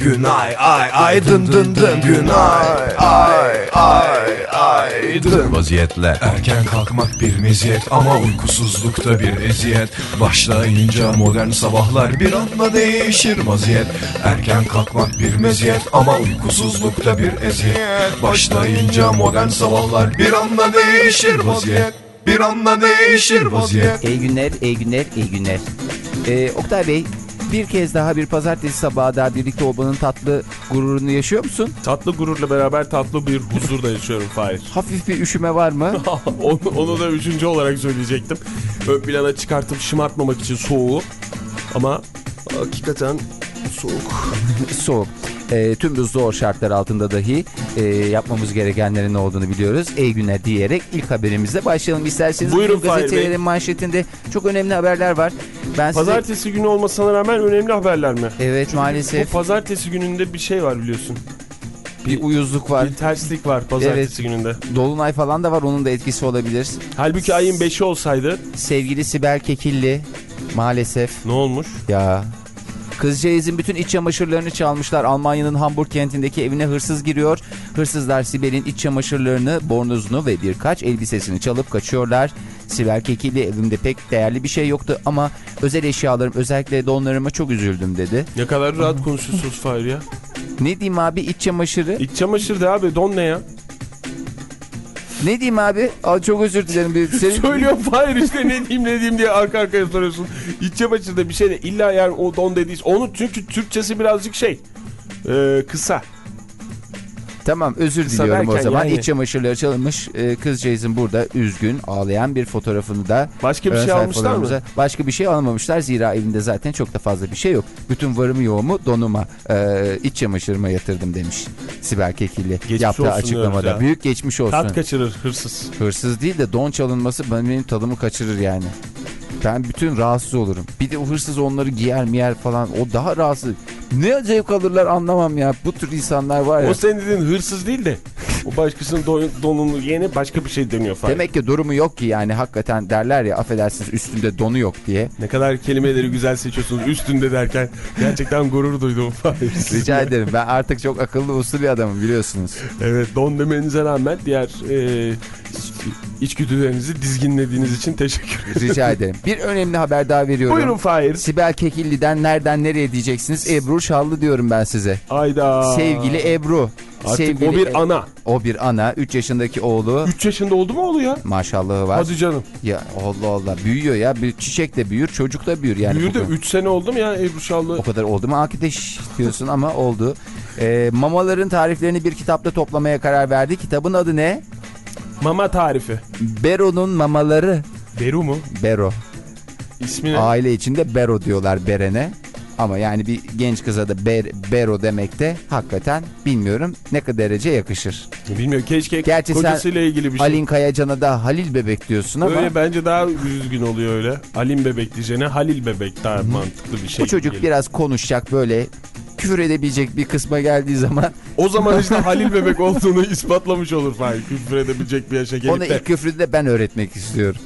Günay ay ay dın dın dın. Günay ay ay ay dın. Vaziyetler Erken kalkmak bir meziyet ama uykusuzlukta bir eziyet Başlayınca modern sabahlar bir anda değişir vaziyet Erken kalkmak bir meziyet ama uykusuzlukta bir eziyet Başlayınca modern sabahlar bir anda değişir vaziyet Bir anda değişir vaziyet İyi günler, iyi günler, iyi günler. Ee, Oktay Bey, bir kez daha bir pazartesi sabahı daha birlikte olmanın tatlı gururunu yaşıyor musun? Tatlı gururla beraber tatlı bir huzur da yaşıyorum Fahir. Hafif bir üşüme var mı? onu, onu da üçüncü olarak söyleyecektim. Ön plana çıkartıp şımartmamak için soğuğu. Ama hakikaten soğuk. Soğuk. Ee, tüm bu zor şartlar altında dahi e, yapmamız gerekenlerin ne olduğunu biliyoruz. İyi günler diyerek ilk haberimizle başlayalım isterseniz. Buyurun Fahir Bey. gazetelerin manşetinde çok önemli haberler var. Ben size... Pazartesi günü olmasına rağmen önemli haberler mi? Evet Bu maalesef pazartesi gününde bir şey var biliyorsun. bir uyuzluk var. Bir terslik var pazartesi gününde. Dolunay falan da var onun da etkisi olabilir. Halbuki ayın 5'i olsaydı Sevgili Sibel Kekilli maalesef ne olmuş? Ya. Kızcağızın bütün iç çamaşırlarını çalmışlar. Almanya'nın Hamburg kentindeki evine hırsız giriyor. Hırsızlar Sibel'in iç çamaşırlarını, bornozunu ve birkaç elbisesini çalıp kaçıyorlar. Sibel Kekilli evimde pek değerli bir şey yoktu ama özel eşyalarım özellikle donlarıma çok üzüldüm dedi. Ne kadar rahat konuşuyorsunuz Fahir ya. Ne diyeyim abi iç çamaşırı? İç çamaşır de abi don ne ya? Ne diyeyim abi? Aa, çok özür dilerim. Senin... Söylüyorum Fahir işte ne diyeyim ne diyeyim diye arka arkaya soruyorsun. İç çamaşırda bir şey de illa yani o don dediyse. Onun çünkü Türkçesi birazcık şey. e, kısa. Tamam özür Kısa diliyorum o zaman. yani- İç çamaşırları çalınmış. Ee, kızcağızın burada üzgün ağlayan bir fotoğrafını da Başka bir ön şey almışlar mı? Başka bir şey almamışlar. Zira evinde zaten çok da fazla bir şey yok. Bütün varımı yoğumu donuma, e, iç çamaşırıma yatırdım demiş Sibel Kekilli. Geçmiş Yaptığı açıklamada. ya. Büyük geçmiş olsun. Tat kaçırır hırsız. Hırsız değil de don çalınması benim tadımı kaçırır yani. Ben bütün rahatsız olurum. Bir de o hırsız onları giyer miyer falan. O daha rahatsız. Ne zevk alırlar anlamam ya. Bu tür insanlar var ya. O senin dediğin hırsız değil de o başkasının don, donunu yeni başka bir şey deniyor Fahir. Demek ki durumu yok ki yani hakikaten derler ya affedersiniz üstünde donu yok diye. Ne kadar kelimeleri güzel seçiyorsunuz üstünde derken gerçekten gurur duydum. Rica ederim ben artık çok akıllı uslu bir adamım biliyorsunuz. Evet don demenize rağmen diğer e, içgüdülerinizi dizginlediğiniz için teşekkür ederim. Rica ederim. Bir önemli haber daha veriyorum. Buyurun Fahir. Sibel Kekilli'den nereden nereye diyeceksiniz? Ebru Şallı diyorum ben size. Ayda. Sevgili Ebru. Artık Sevgili o bir E- ana. O bir ana. 3 yaşındaki oğlu. 3 yaşında oldu mu oğlu ya? Maşallahı var. Hadi canım. Ya Allah Allah büyüyor ya. Bir çiçek de büyür, çocuk da büyür yani. Büyür de bugün. 3 sene oldu mu ya Ebru Şallı? O kadar oldu mu Akideş diyorsun ama oldu. Ee, mamaların tariflerini bir kitapta toplamaya karar verdi. Kitabın adı ne? Mama tarifi. Bero'nun mamaları. Beru mu? Bero. İsmi ne? Aile içinde Bero diyorlar Beren'e. Ama yani bir genç kıza da ber, Bero demek de hakikaten bilmiyorum ne kadar derece yakışır. Bilmiyorum keşke Gerçi kocasıyla ilgili bir şey. Halin Kayacan'a da Halil Bebek diyorsun ama Öyle bence daha düzgün oluyor öyle. Halim bebek diyeceğine Halil bebek daha mantıklı bir şey. bu çocuk gibi biraz konuşacak böyle küfür edebilecek bir kısma geldiği zaman O zaman işte Halil bebek olduğunu ispatlamış olur Fahir. Küfür edebilecek bir yaşa gelip ona de. ilk küfrü de ben öğretmek istiyorum.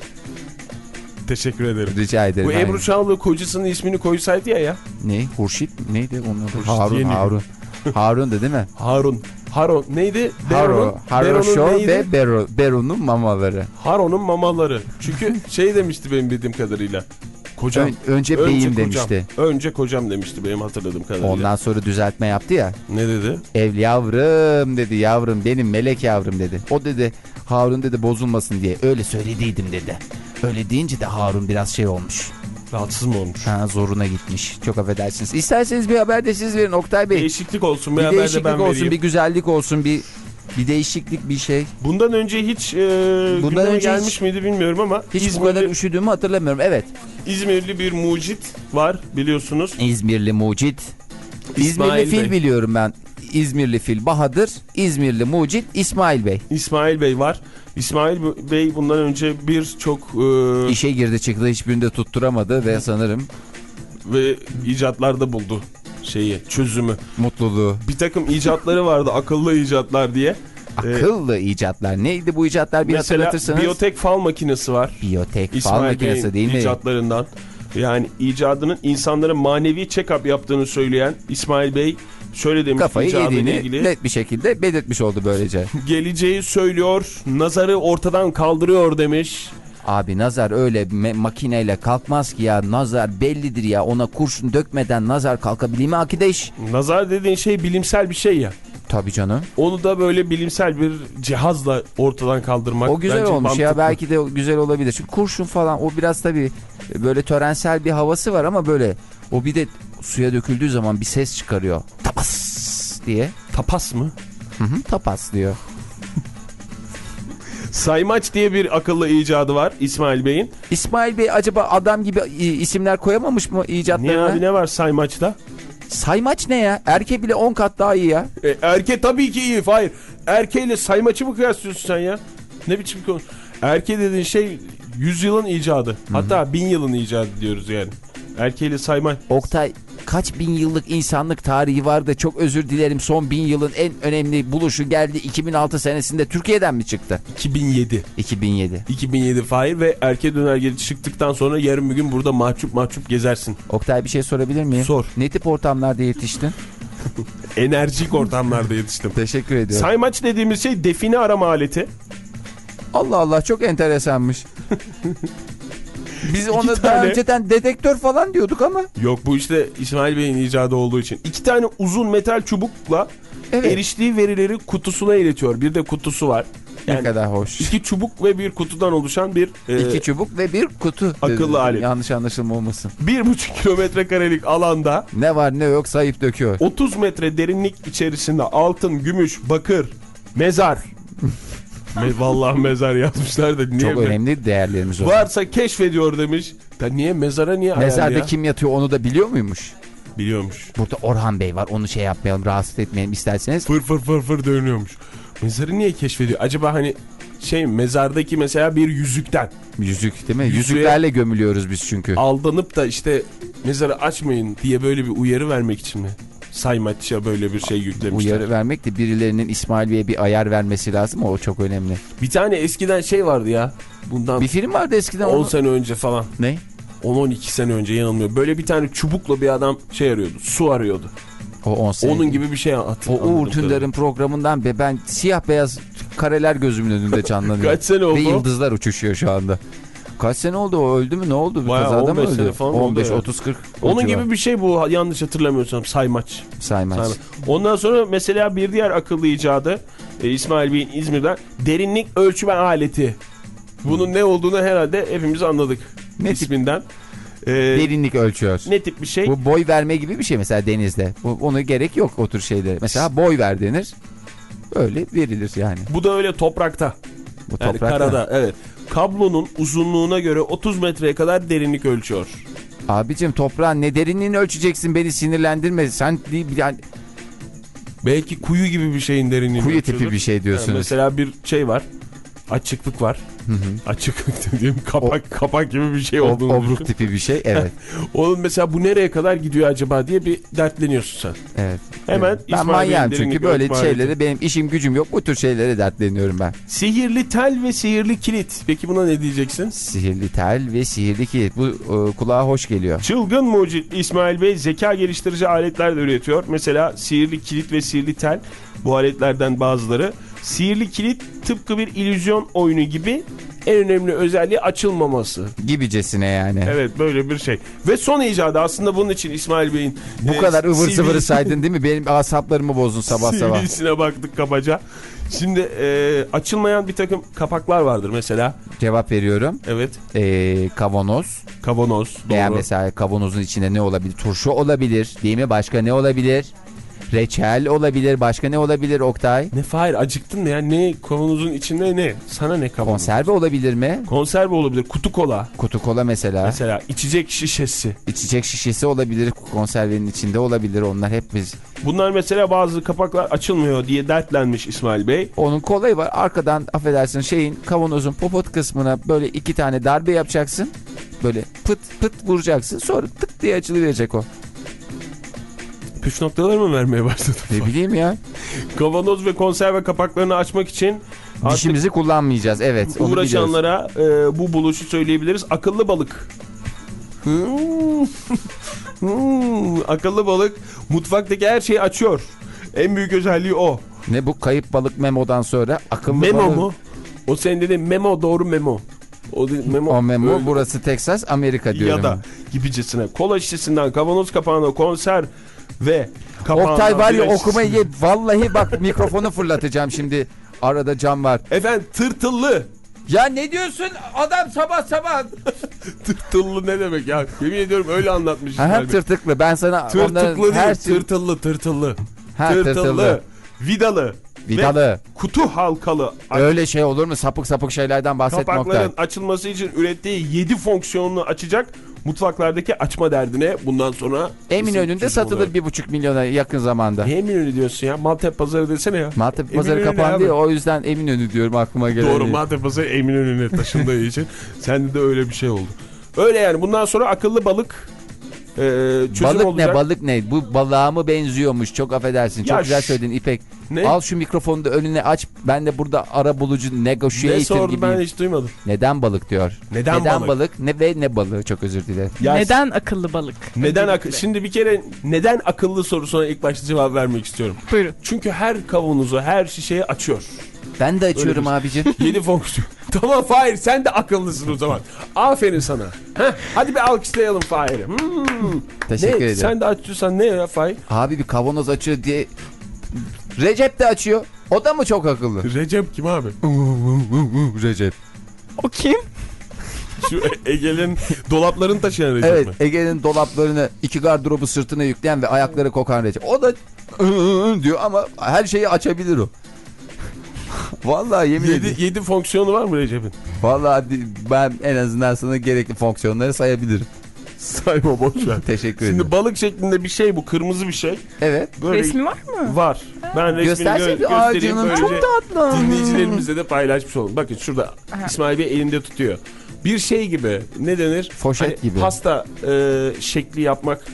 Teşekkür ederim. Rica ederim. Bu Aynen. Ebru Şallı kocasının ismini koysaydı ya ya. Ne? Hurşit neydi onun adı? Harun, Yeni. Harun. Harun da değil mi? Harun. Haron neydi? Haro, Haro Show ve Bero, Bero'nun mamaları. Haron'un mamaları. Çünkü şey demişti benim bildiğim kadarıyla. Kocam. Ön- önce beyim demişti. Önce kocam demişti benim hatırladığım kadarıyla. Ondan sonra düzeltme yaptı ya. Ne dedi? Ev yavrum dedi yavrum benim melek yavrum dedi. O dedi Harun dedi bozulmasın diye öyle söylediydim dedi. Öyle deyince de Harun biraz şey olmuş. Rahatsız mı olmuş? Ha, zoruna gitmiş. Çok affedersiniz. İsterseniz bir haber de siz verin Oktay Bey. Değişiklik olsun. Bir, bir haber de ben olsun, vereyim. bir güzellik olsun, bir bir değişiklik bir şey. Bundan önce hiç e, gündeme önce gelmiş hiç- miydi bilmiyorum ama Hiç bu İzmirli, kadar üşüdüğümü hatırlamıyorum. Evet. İzmirli bir mucit var biliyorsunuz. İzmirli mucit. İsmail İzmirli fil Bey. biliyorum ben. İzmirli fil Bahadır, İzmirli mucit İsmail Bey. İsmail Bey var. İsmail Bey bundan önce birçok e, İşe girdi çıktı hiçbirinde tutturamadı ve sanırım ve icatlarda buldu şeyi, çözümü. mutluluğu. Bir takım icatları vardı akıllı icatlar diye. Akıllı icatlar. Neydi bu icatlar bir Mesela hatırlatırsanız? biyotek fal makinesi var. Biyotek fal İsmail makinesi Bey'in değil mi? icatlarından. Yani icadının insanlara manevi check-up yaptığını söyleyen İsmail Bey şöyle demiş Kafayı icadıyla ilgili. net bir şekilde belirtmiş oldu böylece. Geleceği söylüyor, nazarı ortadan kaldırıyor demiş. Abi nazar öyle makineyle kalkmaz ki ya. Nazar bellidir ya. Ona kurşun dökmeden nazar kalkabilir mi akideş? Nazar dediğin şey bilimsel bir şey ya. Tabii canım. Onu da böyle bilimsel bir cihazla ortadan kaldırmak O güzel olmuş ya mantıklı. belki de güzel olabilir. Çünkü kurşun falan o biraz tabii böyle törensel bir havası var ama böyle o bir de suya döküldüğü zaman bir ses çıkarıyor. Tapas diye. Tapas mı? Hı hı, tapas diyor. Saymaç diye bir akıllı icadı var İsmail Bey'in. İsmail Bey acaba adam gibi isimler koyamamış mı Niye icatlarına? abi ne var saymaçta? Saymaç ne ya? Erke bile 10 kat daha iyi ya. E, erke tabii ki iyi. Hayır. Erkeğiyle saymaçı mı kıyaslıyorsun sen ya? Ne biçim konu? Erke dediğin şey yüzyılın icadı. Hatta bin yılın icadı diyoruz yani. Erkeğiyle sayma. Oktay kaç bin yıllık insanlık tarihi var da çok özür dilerim son bin yılın en önemli buluşu geldi 2006 senesinde Türkiye'den mi çıktı? 2007. 2007. 2007 Fahir ve erke dönergeci çıktıktan sonra yarın bir gün burada mahcup mahcup gezersin. Oktay bir şey sorabilir miyim? Sor. Ne tip ortamlarda yetiştin? Enerjik ortamlarda yetiştim. Teşekkür ediyorum. Saymaç dediğimiz şey define arama aleti. Allah Allah çok enteresanmış. Biz ona daha tane- önceden dedektör falan diyorduk ama. Yok bu işte İsmail Bey'in icadı olduğu için. İki tane uzun metal çubukla Evet. eriştiği verileri kutusuna iletiyor. Bir de kutusu var. ne Yani kadar hoş. iki çubuk ve bir kutudan oluşan bir e, İki çubuk ve bir kutu. akıllı alet. Yanlış anlaşılma olmasın. bir buçuk kilometre karelik alanda Ne var ne yok sayıp döküyor. 30 metre derinlik içerisinde altın, gümüş, bakır, mezar. Me vallahi mezar yazmışlar da niye Çok önemli değerlerimiz o. Varsa keşfediyor demiş. Da niye mezara niye Mezarda ya? kim yatıyor onu da biliyor muymuş? Biliyormuş. Burada Orhan Bey var onu şey yapmayalım rahatsız etmeyelim isterseniz. Fır fır fır fır dönüyormuş. Mezarı niye keşfediyor? Acaba hani şey mezardaki mesela bir yüzükten Yüzük değil mi? Yüzüğe- Yüzüklerle gömülüyoruz biz çünkü. aldanıp da işte mezarı açmayın diye böyle bir uyarı vermek için mi? Saymaçça böyle bir şey yüklemişler. Uyarı vermek de birilerinin İsmail Bey'e bir ayar vermesi lazım o çok önemli. Bir tane eskiden şey vardı ya. Bundan Bir film vardı eskiden 10 onu... sene önce falan. Ne? 10-12 sene önce yanılmıyor. Böyle bir tane çubukla bir adam şey arıyordu. Su arıyordu. O 10 sene. Onun gibi bir şey at. O Uğur Tündar'ın programından be ben siyah beyaz kareler gözümün önünde canlanıyor. Kaç sene oldu? Ve yıldızlar uçuşuyor şu anda. Kaç sene oldu o öldü mü ne oldu? Bir Bayağı kazada mı 15 öldü? sene falan oldu 15, yani. 30, 40. Onun gibi bir şey bu yanlış hatırlamıyorsam saymaç. saymaz. Saymaç. Ondan sonra mesela bir diğer akıllı icadı e, İsmail Bey'in İzmir'den derinlik ölçme aleti. Bunun ne olduğunu herhalde hepimiz anladık Ne isminden. E, Derinlik ölçüyor. ne tip bir şey? Bu boy verme gibi bir şey mesela denizde. Bu, ona gerek yok o tür şeyde. Mesela boy ver denir. Öyle verilir yani. Bu da öyle toprakta. Bu Yani toprakta. karada evet. Kablonun uzunluğuna göre 30 metreye kadar derinlik ölçüyor. Abicim toprağın ne derinliğini ölçeceksin beni sinirlendirme. Sen yani Belki kuyu gibi bir şeyin derinliğini kuyu ölçüyordur. tipi bir şey Yani diyorsunuz. mesela bir şey var. Açıklık var. Açıklık dediğim kapak kapak gibi bir şey O- olduğunu obruk düşün. tipi bir şey. Evet. Onun mesela bu nereye kadar gidiyor acaba diye bir dertleniyorsun sen. evet. Hemen Evet. Ben manyağım çünkü böyle ölçme şeyleri benim işim gücüm yok. Bu tür şeylere dertleniyorum ben. Sihirli tel ve sihirli kilit. Peki buna ne diyeceksin? Sihirli tel ve sihirli kilit. Bu e, kulağa hoş geliyor. Çılgın mucit İsmail Bey zeka geliştirici aletler de üretiyor. Mesela sihirli kilit ve sihirli tel bu aletlerden bazıları. Sihirli kilit tıpkı bir illüzyon oyunu gibi en önemli özelliği açılmaması. Gibicesine yani. Evet böyle bir şey. Ve son icadı aslında bunun için İsmail Bey'in Bu e, kadar ıvır CV zıvırı saydın değil mi? Benim asaplarımı bozdun sabah sabah. CV'sine baktık kabaca. Şimdi e, açılmayan bir takım kapaklar vardır mesela. Cevap veriyorum. Evet. E, kavanoz. Kavanoz. Veya Doğru. mesela kavanozun içinde ne olabilir? Turşu olabilir. Değil mi? Başka ne olabilir? Reçel olabilir. Başka ne olabilir Oktay? Ne Fahir acıktın mı ya? Ne kavanozun içinde ne? Sana ne kavanoz? Konserve olabilir mi? Konserve olabilir. Kutu kola. Kutu kola mesela. Mesela içecek şişesi. İçecek şişesi olabilir. Konservenin içinde olabilir. Onlar hep biz. Bunlar mesela bazı kapaklar açılmıyor diye dertlenmiş İsmail Bey. Onun kolayı var. Arkadan affedersin şeyin kavanozun popot kısmına böyle iki tane darbe yapacaksın. Böyle pıt pıt vuracaksın. Sonra tık diye açılıverecek o. Püf noktaları mı vermeye başladı? Ne bileyim ya. Kavanoz ve konserve kapaklarını açmak için Dişimizi kullanmayacağız. Evet. Uğraşanlara e, bu buluşu söyleyebiliriz. Akıllı balık. Hmm. Akıllı balık mutfaktaki her şeyi açıyor. En büyük özelliği o. Ne bu kayıp balık memodan sonra akıllı Memo balık. mu? O senin dediğin memo doğru memo. O memo. O memo Öyle- burası Texas Amerika diyorum. ya da gibicesine kola şişesinden kavanoz kapağına konser ve kapağına Oktay var ya okumayı ye. Vallahi bak mikrofonu fırlatacağım şimdi. Arada cam var. Efendim tırtıllı. Ya ne diyorsun? Adam sabah sabah. Tırtıllı ne demek ya? Yemin ediyorum öyle anlatmış. Bey. tırtıklı. Ben sana Tırtıklı her şey... tırtıllı tırtıllı. Ha, tırtıllı, tırtıllı. vidalı, Vidalı. kutu halkalı Öyle şey olur mu? Sapık sapık şeylerden bahsetme kapakların açılması için ürettiği 7 fonksiyonunu açacak mutfaklardaki açma derdine bundan sonra Eminönü'nde satılır olarak. bir buçuk milyona yakın zamanda. Ne Eminönü diyorsun ya? Maltepe pazarı desene ya. Maltepe pazarı Eminönü kapandı abi. ya o yüzden Eminönü diyorum aklıma gelen. Doğru Maltepe pazarı Eminönü'ne taşındığı için sende de öyle bir şey oldu. Öyle yani bundan sonra akıllı balık e, çözüm Balık olacak. ne balık ne? Bu balığa mı benziyormuş? Çok affedersin. Çok Ya güzel söyledin İpek. Ne? Al şu mikrofonu da önüne aç. Ben de burada ara bulucu ne negotiator sordu gibiyim. ben hiç duymadım. Neden balık diyor. Neden balık? balık? Ne ve ne balığı? Çok özür dilerim. Ya Neden akıllı balık? Neden ak. Şimdi bir kere neden akıllı sorusuna ilk başta cevap vermek istiyorum. Buyurun. Çünkü her kavanozu, her şişeyi açıyor. Ben de açıyorum abicim. 7 fonksiyon. tamam Fahir sen de akıllısın o zaman. Aferin sana. Heh, hadi bir alkışlayalım Fahir'i. Hmm. Teşekkür ne? ederim. Sen de açıyorsan ne ya Fahir? Abi bir kavanoz açıyor diye Recep de açıyor. O da mı çok akıllı? Recep kim abi? Recep. O kim? Şu Ege'nin dolaplarını taşıyan Recep Evet mi? Ege'nin dolaplarını iki gardırobu sırtına yükleyen ve ayakları kokan Recep. O da diyor ama her şeyi açabilir o. Vallahi yemin ederim. 7, 7 fonksiyonu var mı Recep'in? Vallahi ben en azından sana gerekli fonksiyonları sayabilirim. Sayma boş ver. Teşekkür ederim. Şimdi balık şeklinde bir şey bu kırmızı bir şey. Evet. Böyle Resmi var mı? var. Ben resmini gö- bir göstereyim ağacının. Çok tatlı. dinleyicilerimizle de paylaşmış olalım. Bakın şurada Aha. İsmail Bey elinde tutuyor. Bir şey gibi ne denir? Foşet Hani gibi. Pasta e, şekli yapmak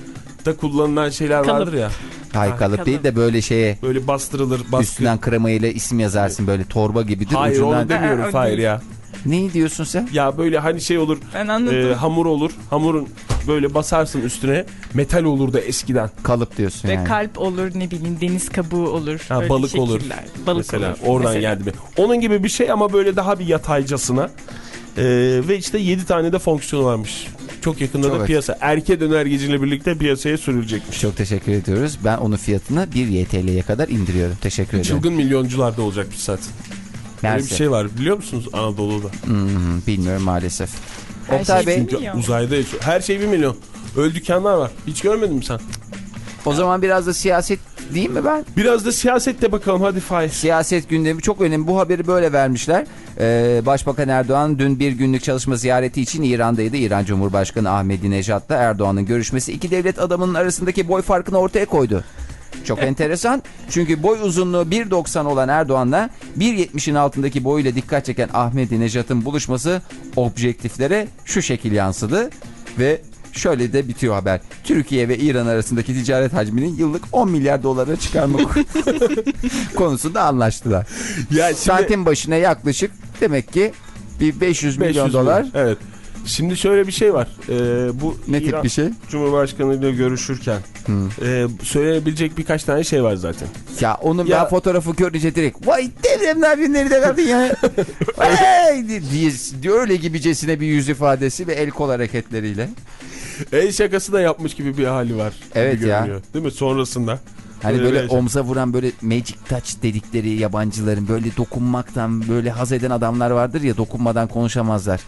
da kullanılan şeyler Kalıp. vardır ya. Hay kalıp kalıp. değil de böyle şeye Böyle bastırılır. Baskı. üstünden kremayla isim yazarsın böyle torba gibidir. Hayır ucundan... onu demiyorum Ha, değil. ya. Neyi diyorsun sen? Ya böyle hani şey olur. Ben anladım. e, hamur olur. Hamurun böyle basarsın üstüne. Metal olur da eskiden. Kalıp diyorsun Ve yani. kalp olur ne bileyim deniz kabuğu olur. Ha, balık olur. şekiller. Balık Mesela olur. oradan Mesela. geldi mi? Onun gibi bir şey ama böyle daha bir yataycasına. Ee, ve işte 7 tane de fonksiyonu varmış. Çok yakında Çok da piyasa. Erke dönergeciyle birlikte piyasaya sürülecekmiş. Çok teşekkür ediyoruz. Ben onun fiyatını 1 YTL'ye kadar indiriyorum. Teşekkür ederim. Çılgın milyoncularda olacakmış zaten. Böyle bir Mersi. şey var biliyor musunuz Anadolu'da? Hmm, bilmiyorum maalesef. Her Oktay şey Bey. Çünkü uzayda yaşıyor. Her şey bir milyon. Öl dükkanlar var. Hiç görmedin mi sen? O zaman biraz da siyaset değil mi ben? Biraz da siyasette bakalım hadi Faiz. Siyaset gündemi çok önemli. Bu haberi böyle vermişler. Ee, Başbakan Erdoğan dün bir günlük çalışma ziyareti için İran'daydı. İran Cumhurbaşkanı Ahmadinejad'la Erdoğan'ın görüşmesi iki devlet adamının arasındaki boy farkını ortaya koydu. Çok enteresan. Çünkü boy uzunluğu 1.90 olan Erdoğan'la 1.70'in altındaki boyuyla dikkat çeken Ahmadinejad'ın buluşması objektiflere şu şekil yansıdı. Ve şöyle de bitiyor haber. Türkiye ve İran arasındaki ticaret hacminin yıllık 10 milyar dolara çıkarma konusunda anlaştılar. Ya şimdi- Santim başına yaklaşık demek ki bir 500 milyon 500 dolar. Evet. Şimdi şöyle bir şey var. Ee, bu Ne tip bir şey? Cumhurbaşkanı ile görüşürken e, söylenebilecek birkaç tane şey var zaten. Ya onun Ya- ben fotoğrafı görünce direkt vay devremler günleri de kadın ya. Vay diye, diye öyle gibicesine bir yüz ifadesi ve el kol hareketleriyle. El şakası da yapmış gibi bir hali var. Evet ya. Değil mi? Sonrasında. Hani Böyle böyle bir- omza vuran böyle magic touch dedikleri yabancıların böyle dokunmaktan böyle haz eden adamlar vardır ya dokunmadan konuşamazlar.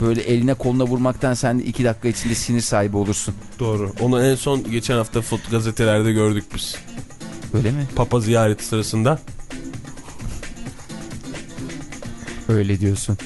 Böyle eline koluna vurmaktan sen iki dakika içinde sinir sahibi olursun. Doğru. Onu en son geçen hafta foto gazetelerde gördük biz. Öyle mi? Papa ziyareti sırasında. Öyle diyorsun.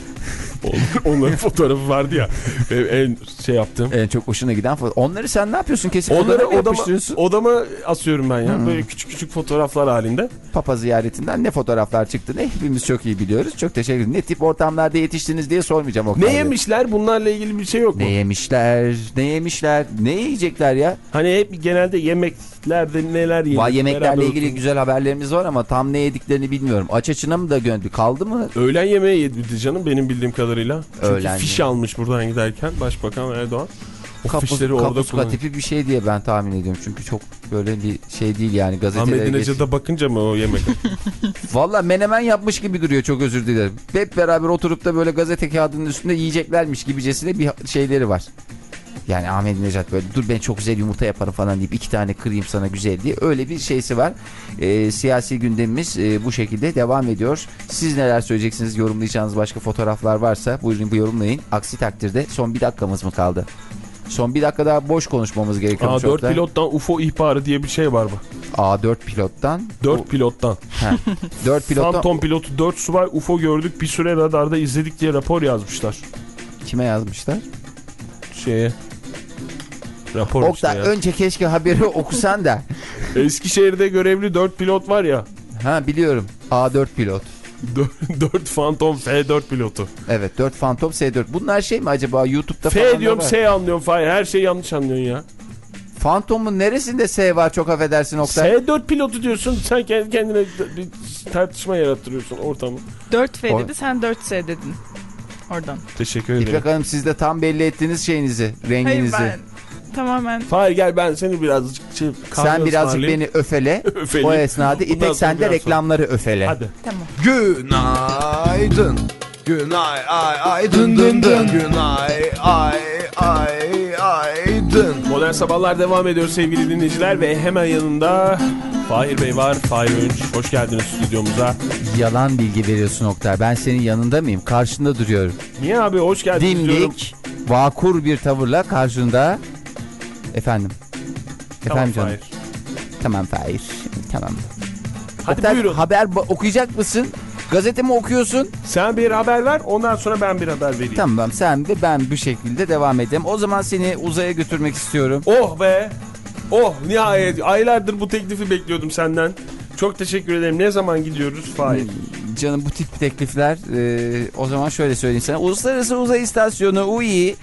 Onların fotoğrafı vardı ya. Benim en şey yaptım. En çok hoşuna giden foto- Onları sen ne yapıyorsun? Kesip Onları fotoğraf odama, odama asıyorum ben ya. Böyle küçük küçük fotoğraflar halinde. Papa ziyaretinden ne fotoğraflar çıktı ne hepimiz çok iyi biliyoruz. Çok teşekkür ederim. Ne tip ortamlarda yetiştiniz diye sormayacağım. Oktay Ne yemişler? Bunlarla ilgili bir şey yok mu? Ne yemişler? Ne yemişler? Ne yiyecekler ya? Hani hep genelde yemeklerde neler? Vay yemeklerle ilgili oturup- güzel haberlerimiz var ama tam ne yediklerini bilmiyorum. Aç açına mı da göndü? Kaldı mı? Öğlen yemeği yedi canım benim bildiğim kadarıyla. Çünkü Öğlen fiş almış buradan giderken Başbakan Erdoğan. O Kapu- fişleri orada kapuska kullanıyor. tipi bir şey diye ben tahmin ediyorum. Çünkü çok böyle bir şey değil yani gazetelere Ahmet. İnece'de bakınca mı o yemek? Valla menemen yapmış gibi duruyor çok özür dilerim. Hep beraber oturup da böyle gazete kağıdının üstünde yiyeceklermiş gibicesine bir şeyleri var. Yani Ahmet Necat böyle dur ben çok güzel yumurta yaparım falan deyip iki tane kırayım sana güzel diye öyle bir şeysi var. Ee, siyasi gündemimiz e, bu şekilde devam ediyor. Siz neler söyleyeceksiniz yorumlayacağınız başka fotoğraflar varsa buyurun bu yorumlayın. Aksi takdirde son bir dakikamız mı kaldı? Son bir dakika daha boş konuşmamız gerekiyor. Aa, 4 pilottan UFO ihbarı diye bir şey var bu. A4 pilottan. 4 pilottan. 4 pilottan Phantom pilotu 4 subay UFO gördük bir süre radarda izledik diye rapor yazmışlar. kime yazmışlar? Şeye. Rapor Oktay işte ya. önce keşke haberi okusan da. Eskişehir'de görevli 4 pilot var ya. Ha biliyorum. A4 pilot. 4 Phantom F4 pilotu. Evet 4 Phantom S4. Bunlar şey mi acaba YouTube'da F falan diyorum var. S anlıyorum Fahir. Her şeyi yanlış anlıyorsun ya. Phantom'un neresinde S var çok affedersin Oktay. S4 pilotu diyorsun. Sen kendi kendine bir tartışma yarattırıyorsun ortamı. 4F O- dedi sen 4S dedin. Oradan. Teşekkür ederim. İpek Hanım siz de tam belli ettiğiniz şeyinizi, Hayır renginizi. ben tamamen Fahir gel ben seni birazcık şey, Sen birazcık ısmarlayayım. beni öfele. Öfeleyim. o esnada Bundan İpek sonra sen de reklamları öfele. Hadi. tamam. Günaydın. Günay ay ay dın dın dın. Günay ay ay ay dın. Modern Sabahlar devam ediyor sevgili dinleyiciler ve hemen yanında Fahir Bey var. Fahir Öğünç hoş geldiniz stüdyomuza. Yalan bilgi veriyorsun Oktay. Ben senin yanında mıyım? Karşında duruyorum. Niye abi hoş geldiniz diyorum. Dimdik, vakur bir tavırla karşında. Efendim. Tamam Efendim canım. Fahir. Tamam Fahir. Tamam. Hadi Oktay, buyurun. Haber okuyacak mısın? Gazete mi okuyorsun? Sen bir haber ver ondan sonra ben bir haber vereyim. Tamam sen ve ben bu şekilde devam edelim. O zaman seni uzaya götürmek istiyorum. Oh be. Oh nihayet aylardır bu teklifi bekliyordum senden. Çok teşekkür ederim. Ne zaman gidiyoruz Fahir? Canım bu tip teklifler e, o zaman şöyle söyleyeyim sana. Uluslararası Uzay İstasyonu UI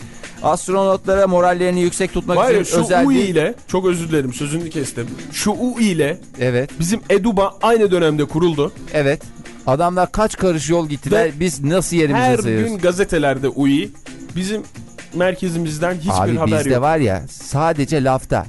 astronotlara morallerini yüksek tutmak ya için şu özel bir... ile çok özür dilerim sözünü kestim. Şu UI ile Evet, bizim Eduba aynı dönemde kuruldu. evet. Adamlar kaç karış yol gittiler. Ve Biz nasıl yerimizi Her sayıyoruz? gün gazetelerde UI bizim merkezimizden hiçbir Abi haber bizde yok. var ya sadece lafta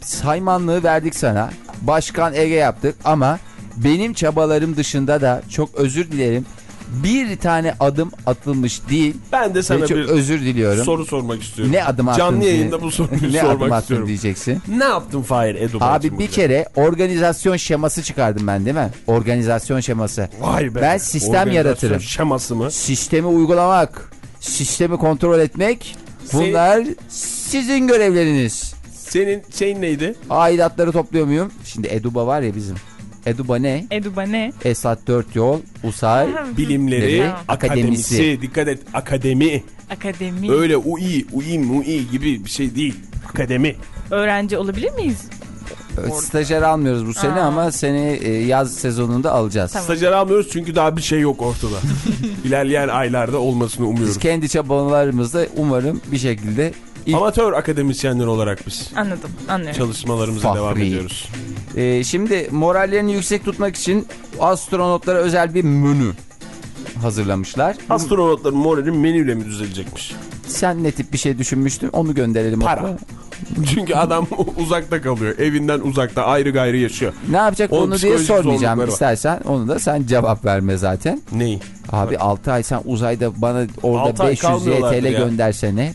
saymanlığı verdik sana. Başkan Ege yaptık ama benim çabalarım dışında da çok özür dilerim. Bir tane adım atılmış değil. Ben de sana çok bir özür diliyorum. soru sormak istiyorum. Ne adım attın Canlı diye- yayında bu soruyu ne adım sormak attın istiyorum. diyeceksin. Ne yaptın Fahir için Abi bir kere organizasyon şeması çıkardım ben değil mi? Organizasyon şeması. Vay be. Ben sistem Organizasyon yaratırım. şeması mı? Sistemi uygulamak, sistemi kontrol etmek bunlar sizin görevleriniz. Senin şeyin neydi? Aidatları topluyor muyum? Şimdi Eduba var ya bizim. Eduba ne? Eduba ne? Esat 4 yol, Usay. Bilimleri, akademisi. Akademisi. Dikkat et akademi. Akademi. Öyle UI, UI, MUI gibi bir şey değil. Akademi. Öğrenci olabilir miyiz? Stajyer almıyoruz bu sene Aa. ama seni e, yaz sezonunda alacağız. Tamam. Stajyer almıyoruz çünkü daha bir şey yok ortada. İlerleyen aylarda olmasını Biz umuyorum. kendi çabalarımızda umarım bir şekilde ilk Amatör akademisyenler olarak biz Anladım. Anlıyorum. çalışmalarımıza Fahri. devam ediyoruz. Ee, şimdi morallerini yüksek tutmak için astronotlara özel bir menü hazırlamışlar. Astronotların morali menüyle mi düzelecekmiş? Sen ne tip bir şey düşünmüştün onu gönderelim. Para. Çünkü adam uzakta kalıyor. Evinden uzakta ayrı gayrı yaşıyor. Ne yapacak Onun onu diye sormayacağım istersen. Onu da sen cevap verme zaten. Neyi? Abi 6 ay sen uzayda bana orada ay 500 kalmıyorlardır YTL göndersene.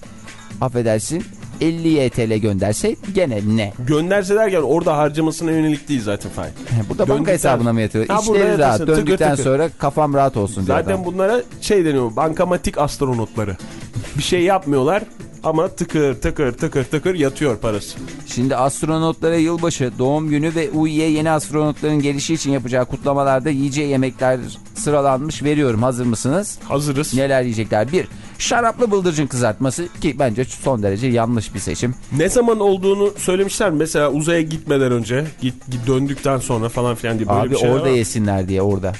Affedersin 50 YTL gönderse gene ne? Gönderse derken orada harcamasına yönelik değil zaten Fahir. Burada banka Döndükten- hesabına mı yatıyor? Ha, İşleri rahat. tıkır Döndükten tıkır. sonra kafam rahat olsun diyor Zaten bunlara şey deniyor bankamatik astronotları. Bir şey yapmıyorlar. Ama tıkır tıkır tıkır tıkır yatıyor parası. Şimdi astronotlara yılbaşı, doğum günü ve UI'ye yeni astronotların gelişi için yapacağı kutlamalarda yiyeceği yemekler sıralanmış. Veriyorum hazır mısınız? Hazırız. Neler yiyecekler? Bir, şaraplı bıldırcın kızartması ki bence son derece yanlış bir seçim. Ne zaman olduğunu söylemişler mi? Mesela uzaya gitmeden önce, git, git- döndükten sonra falan filan diye böyle Abi bir şey orada var. yesinler diye orada.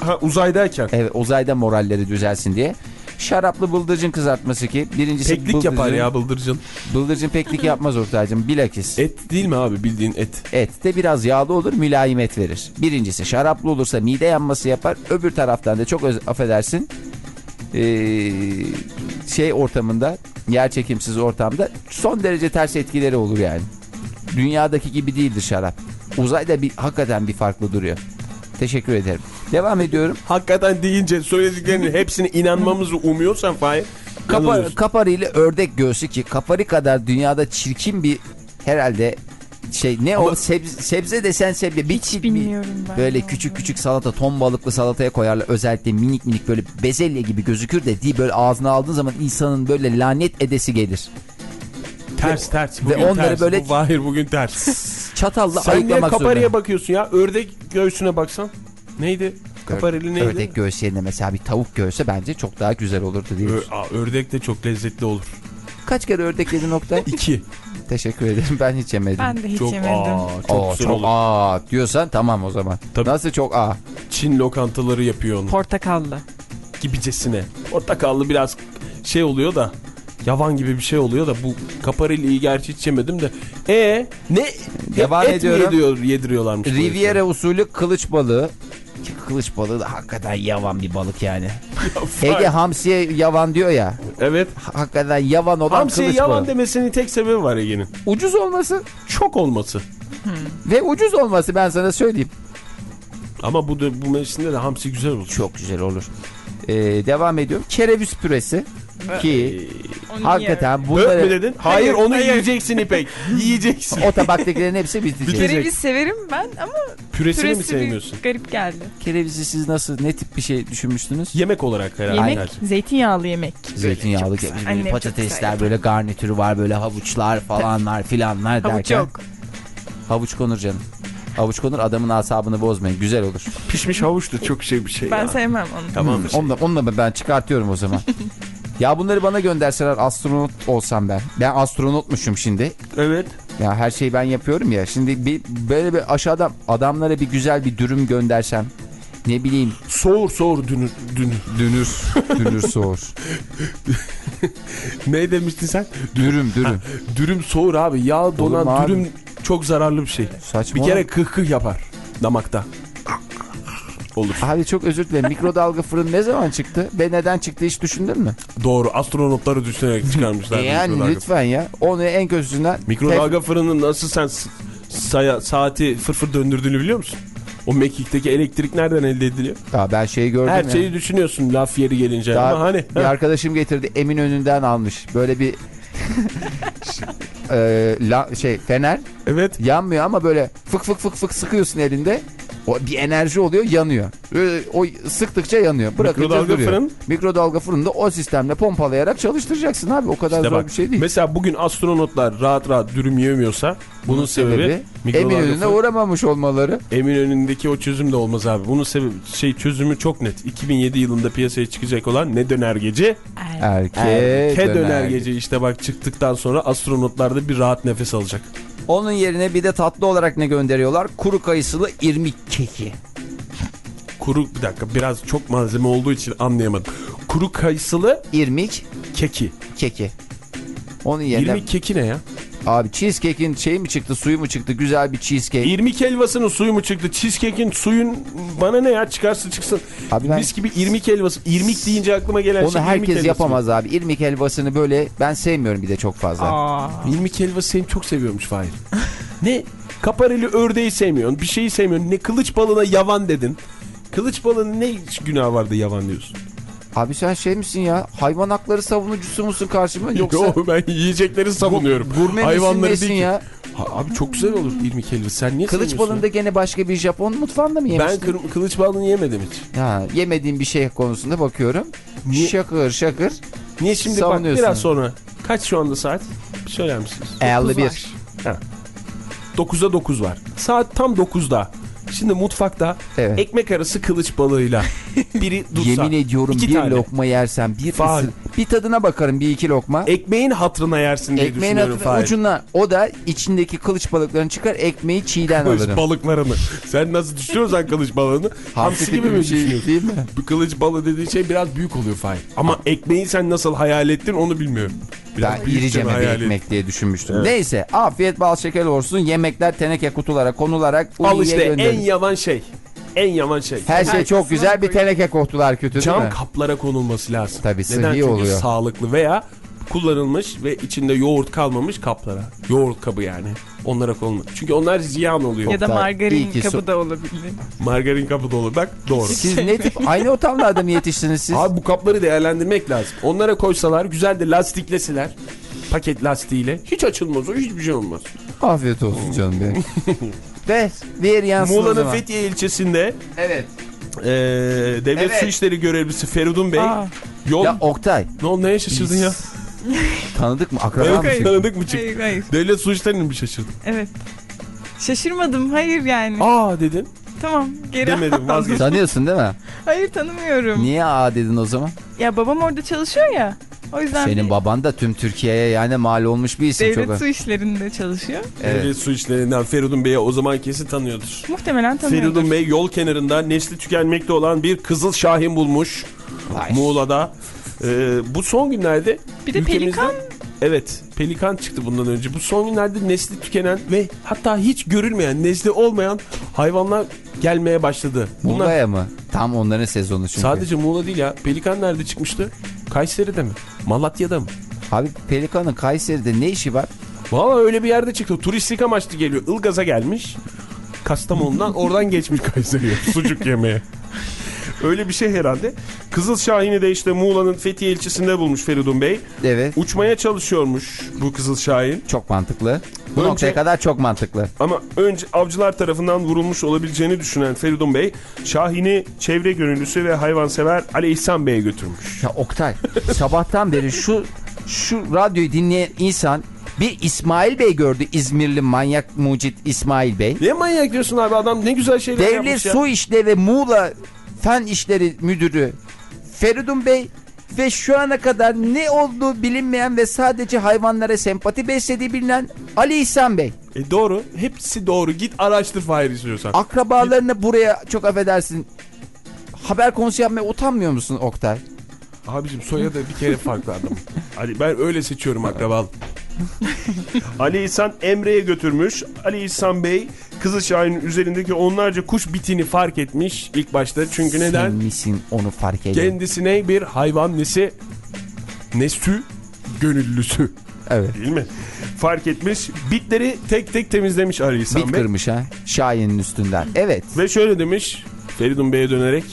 Ha uzaydayken. Evet uzayda moralleri düzelsin diye. Şaraplı bıldırcın kızartması ki birincisi Teklik bıldırcın, yapar ya bıldırcın. Bıldırcın peklik yapmaz Oktay'cım bilakis. Et değil mi abi bildiğin et? Et de biraz yağlı olur mülayim et verir. Birincisi şaraplı olursa mide yanması yapar. Öbür taraftan da çok affedersin ee, şey ortamında yer çekimsiz ortamda son derece ters etkileri olur yani. Dünyadaki gibi değildir şarap. Uzayda bir hakikaten bir farklı duruyor. Teşekkür ederim. Devam ediyorum. Hakikaten deyince söylediklerinin hepsine inanmamızı umuyorsan Fahir. Kapar, kapari ile ördek göğsü ki kapari kadar dünyada çirkin bir herhalde şey ne o sebze, sebze desen sebze bir çift bir- bilmiyorum ben böyle küçük küçük salata ton balıklı salataya koyarlar özellikle minik minik böyle bezelye gibi gözükür de değil böyle ağzına aldığın zaman insanın böyle lanet edesi gelir. Ters ters. ve Bugün onları ters. böyle- Bu Fahir bugün ters. Çatalla Sen niye ayıklamak kapariye zorunda. bakıyorsun ya? Ördek göğsüne baksan. Neydi? Kapareli neydi? Ördek göğsü yerine mesela bir tavuk göğsü bence çok daha güzel olurdu diye. Ö- Aa, ördek de çok lezzetli olur. Kaç kere ördek yedin Oktay? İki. Teşekkür ederim ben hiç yemedim. Ben de hiç Çok, yemedim. aa, çok Oo, çok olur. aa diyorsan tamam o zaman. Tabii. Nasıl çok aa? Çin lokantaları yapıyor onu. Portakallı. Gibicesine. Portakallı biraz şey oluyor da. Yavan gibi bir şey oluyor da bu kapareliyi gerçi hiç yemedim de. E ne? Devam et mi ediyorum. yediriyor, yediriyorlarmış. bu herifler? Riviera usulü kılıç balığı. Ki Kılıç balığı da hakikaten yavan bir balık yani. Ege hamsiye yavan diyor ya. Evet. Hakikaten yavan olan Hamsiye kılıç yavan balığı. demesinin tek sebebi var Ege'nin. Ucuz olması Çok olması. ve ucuz olması ben sana söyleyeyim. Ama bu da, bu mevsimde de hamsi güzel olur. Çok güzel olur. Ee, devam ediyorum. Kereviz püresi. Ki Onu hakikaten bunları mü dedin? Hayır, onu yiyeceksin İpek. Yiyeceksin. o tabaktakilerin hepsi bitecek. Kereviz severim ben ama Püresini mi püresi bir sevmiyorsun? garip geldi. Kerevizi siz nasıl ne tip bir şey düşünmüştünüz? Yemek olarak herhalde. Yemek, tercih. zeytinyağlı yemek. Zeytinyağlı böyle Annem patatesler böyle garnitürü var böyle havuçlar falanlar filanlar Havuç derken. yok. Havuç konur canım. Havuç konur adamın asabını bozmayın güzel olur. Pişmiş havuç da çok şey bir şey Ben ya. sevmem onu. Tamam. Hmm, onunla, onunla ben çıkartıyorum o zaman. ya bunları bana gönderseler astronot olsam ben. Ben astronotmuşum şimdi. Evet. Ya her şeyi ben yapıyorum ya. Şimdi bir, böyle bir aşağıdan adamlara bir güzel bir dürüm göndersem. Ne bileyim Soğur soğur dünür. dünür. dünür. dünür soğur. ne demiştin sen? Dürüm dürüm. Dürüm soğur abi. Yağ donan dürüm çok zararlı bir şey. Saçma. Bir kere kıh kıh yapar damakta. Olur. Abi çok özür dilerim. Mikrodalga fırın ne zaman çıktı? Ve neden çıktı hiç düşündün mü? Doğru. Astronotları düşünerek çıkarmışlar. E yani lütfen ya. Onu en kötüsünden... Mikrodalga fırının nasıl sen saya- saati fırfır döndürdüğünü biliyor musun? O mekikteki elektrik nereden elde ediliyor? Ya ben şeyi gördüm Her şeyi düşünüyorsun laf yeri gelince Daha ama hani bir arkadaşım getirdi Eminönü'nden almış. Böyle bir e, la, şey fener evet yanmıyor ama böyle fık fık fık fık sıkıyorsun elinde. O bir enerji oluyor yanıyor. Böyle o sıktıkça yanıyor. Bırakınca Mikrodalga duruyor. fırın? Mikrodalga fırında o sistemle pompalayarak çalıştıracaksın abi. O kadar işte zor bak bir şey değil. mesela bugün astronotlar rahat rahat dürüm yiyemiyorsa bunun, sebebi, mikrodalga Eminönü'ne fırın- uğramamış olmaları. Eminönü'ndeki o çözüm de olmaz abi. Bunun sebebi şey çözümü çok net. 2007 yılında piyasaya çıkacak olan ne dönergeci? Erke, Erke döner. dönergeci işte bak çıktıktan sonra astronotlar da bir rahat nefes alacak. Onun yerine bir de tatlı olarak ne gönderiyorlar? Kuru kayısılı irmik keki. Kuru bir dakika biraz çok malzeme olduğu için anlayamadım. Kuru kayısılı İrmik keki. keki. Onun yerine İrmik keki ne ya? Abi cheesecake'in şeyi mi çıktı suyu mu çıktı güzel bir cheesecake. İrmik helvasının suyu mu çıktı? Cheesecake'in suyun bana ne ya çıkarsa çıksın. Abi ben- Mis gibi irmik helvası. İrmik deyince aklıma gelen Onu şey irmik herkes yapamaz abi. İrmik helvasını böyle ben sevmiyorum bir de çok fazla. Aa. İrmik helvası seni çok seviyormuş Fahir. ne? Kapareli ördeği sevmiyorsun. Bir şeyi sevmiyorsun. Ne kılıç balığına yavan dedin. Kılıç balığının ne günah vardı yavan diyorsun? Abi sen şey misin ya? Hayvan hakları savunucusu musun karşıma yoksa Yo, ben yiyecekleri savunuyorum. gurme Hayvanları değil ki. ya? Ha, abi çok güzel olur irmik helvası. Sen niye Kılıç balığında gene başka bir Japon mutfağında mı Ben yemiştin? kır- kılıç balığını yemedim hiç. Ha, yemediğim bir şey konusunda bakıyorum. Niye- Şakır şakır. Niye şimdi bak biraz sonra Kaç şu anda saat? Söyler misiniz? 51. 9'a 9 var. Saat tam 9'da. Şimdi mutfakta Evet. ekmek arası kılıç balığıyla biri dursa. Yemin ediyorum bir tane. lokma yersem bir Faal. ısır, bir tadına bakarım bir iki lokma. Ekmeğin hatırına yersin diye Ekmeğin düşünüyorum Fahir. ucundan o da içindeki kılıç balıklarını çıkar ekmeği çiğden Kılıç alırım. balıklarını. Sen nasıl düşünüyorsan kılıç balığını hamsi gibi mi şey düşünüyorsun? değil mi? Bu kılıç balığı dediğin şey biraz büyük oluyor Fahir. Ama ekmeği sen nasıl hayal ettin onu bilmiyorum. Ben iriceme bir ekmek diye düşünmüştüm. Neyse afiyet bal şeker olsun yemekler teneke kutulara konularak Al işte en gönderin. yaman şey. En yaman şey. Her şey çok güzel bir teneke kutular kötü değil Cam kaplara konulması lazım. Tabii, Neden? sıhhi Çünkü oluyor. sağlıklı veya kullanılmış ve içinde yoğurt kalmamış kaplara. Yoğurt kabı yani. Onlara konulmaz. Çünkü onlar ziyan oluyor. Ya da margarin kabı da olabilir. Margarin kabı da olur. Bak doğru. Siz ne tip aynı ortamlarda mı yetiştiniz siz? Abi bu kapları değerlendirmek lazım. Onlara koysalar güzel de lastikleseler. Paket lastiğiyle. Hiç açılmaz o hiçbir şey olmaz. Afiyet olsun canım benim. Ve bir yansın Muğla'nın. Fethiye ilçesinde Evet. eee, devlet Evet. su işleri görevlisi Feridun Bey Aa. yol... Ya Oktay. ne oldu neye şaşırdın ya? Tanıdık mı? Akraba Evet, mısın? tanıdık mı çıktı? Hayır hayır. Devlet su işlerini mi şaşırdın? Evet. Şaşırmadım. Hayır yani. Aa dedin. Tamam. Geri Demedim vazgeç. Tanıyorsun değil mi? Hayır tanımıyorum. Niye A dedin o zaman? Ya babam orada çalışıyor ya. O yüzden Senin bir baban da tüm Türkiye'ye yani mal olmuş bir isim devlet çok. su işlerinde çalışıyor. Evet. Devlet su işlerinden Feridun Bey'e o zaman kesin tanıyordur. Muhtemelen tanıyordur. Feridun Bey yol kenarında nesli tükenmekte olan bir kızıl şahin bulmuş. Vay. Muğla'da. Ee, bu son günlerde Bir de ülkemizde- pelikan. Evet pelikan çıktı bundan önce. Bu son günlerde nesli tükenen ve hatta hiç görülmeyen, nesli olmayan hayvanlar gelmeye başladı. Bunlar Muğla'ya mı? Tam onların sezonu çünkü. sadece Muğla değil ya. Pelikan nerede çıkmıştı? Kayseri'de mi? Malatya'da mı? Abi Pelikan'ın Kayseri'de ne işi var? Valla öyle bir yerde çıktı. Turistik amaçlı geliyor. Ilgaz'a gelmiş. Kastamonu'dan oradan geçmiş Kayseri'ye sucuk yemeye. Öyle bir şey herhalde. Kızıl Şahin'i de işte Muğla'nın Fethiye ilçesinde bulmuş Feridun Bey. Evet. Uçmaya çalışıyormuş bu Kızıl Şahin. Çok mantıklı. Bu Önce- noktaya kadar çok mantıklı. Ama önce avcılar tarafından vurulmuş olabileceğini düşünen Feridun Bey, Şahin'i çevre gönüllüsü ve hayvansever Ali İhsan Bey'e götürmüş. Ya Oktay sabahtan beri şu şu radyoyu dinleyen insan bir İsmail Bey gördü. İzmirli manyak mucit İsmail Bey. Ne manyak diyorsun abi adam ne güzel şeyler Devlet yapmış ya. Su İşleri ve Muğla Fen İşleri Müdürü Feridun Bey ve şu ana kadar ne olduğu bilinmeyen ve sadece hayvanlara sempati beslediği bilinen Ali İhsan Bey. E doğru. Hepsi doğru. Git araştır Fahir istiyorsan. Akrabalarını buraya çok affedersin haber konusu yapmaya utanmıyor musun Oktay? Abicim soyadı bir kere farklı adam. Ali ben öyle seçiyorum akrabal. Ali İhsan Emre'ye götürmüş. Ali İhsan Bey Kızıl Şahin'in üzerindeki onlarca kuş bitini fark etmiş ilk başta. Çünkü Sen neden? misin onu fark eden? Kendisine bir hayvan nesi nesü gönüllüsü Evet. değil mi? Fark etmiş. Bitleri tek tek temizlemiş Ali İhsan Bit Bey. kırmış ha. Şahin'in üstünden. Evet. Ve şöyle demiş Feridun Bey'e dönerek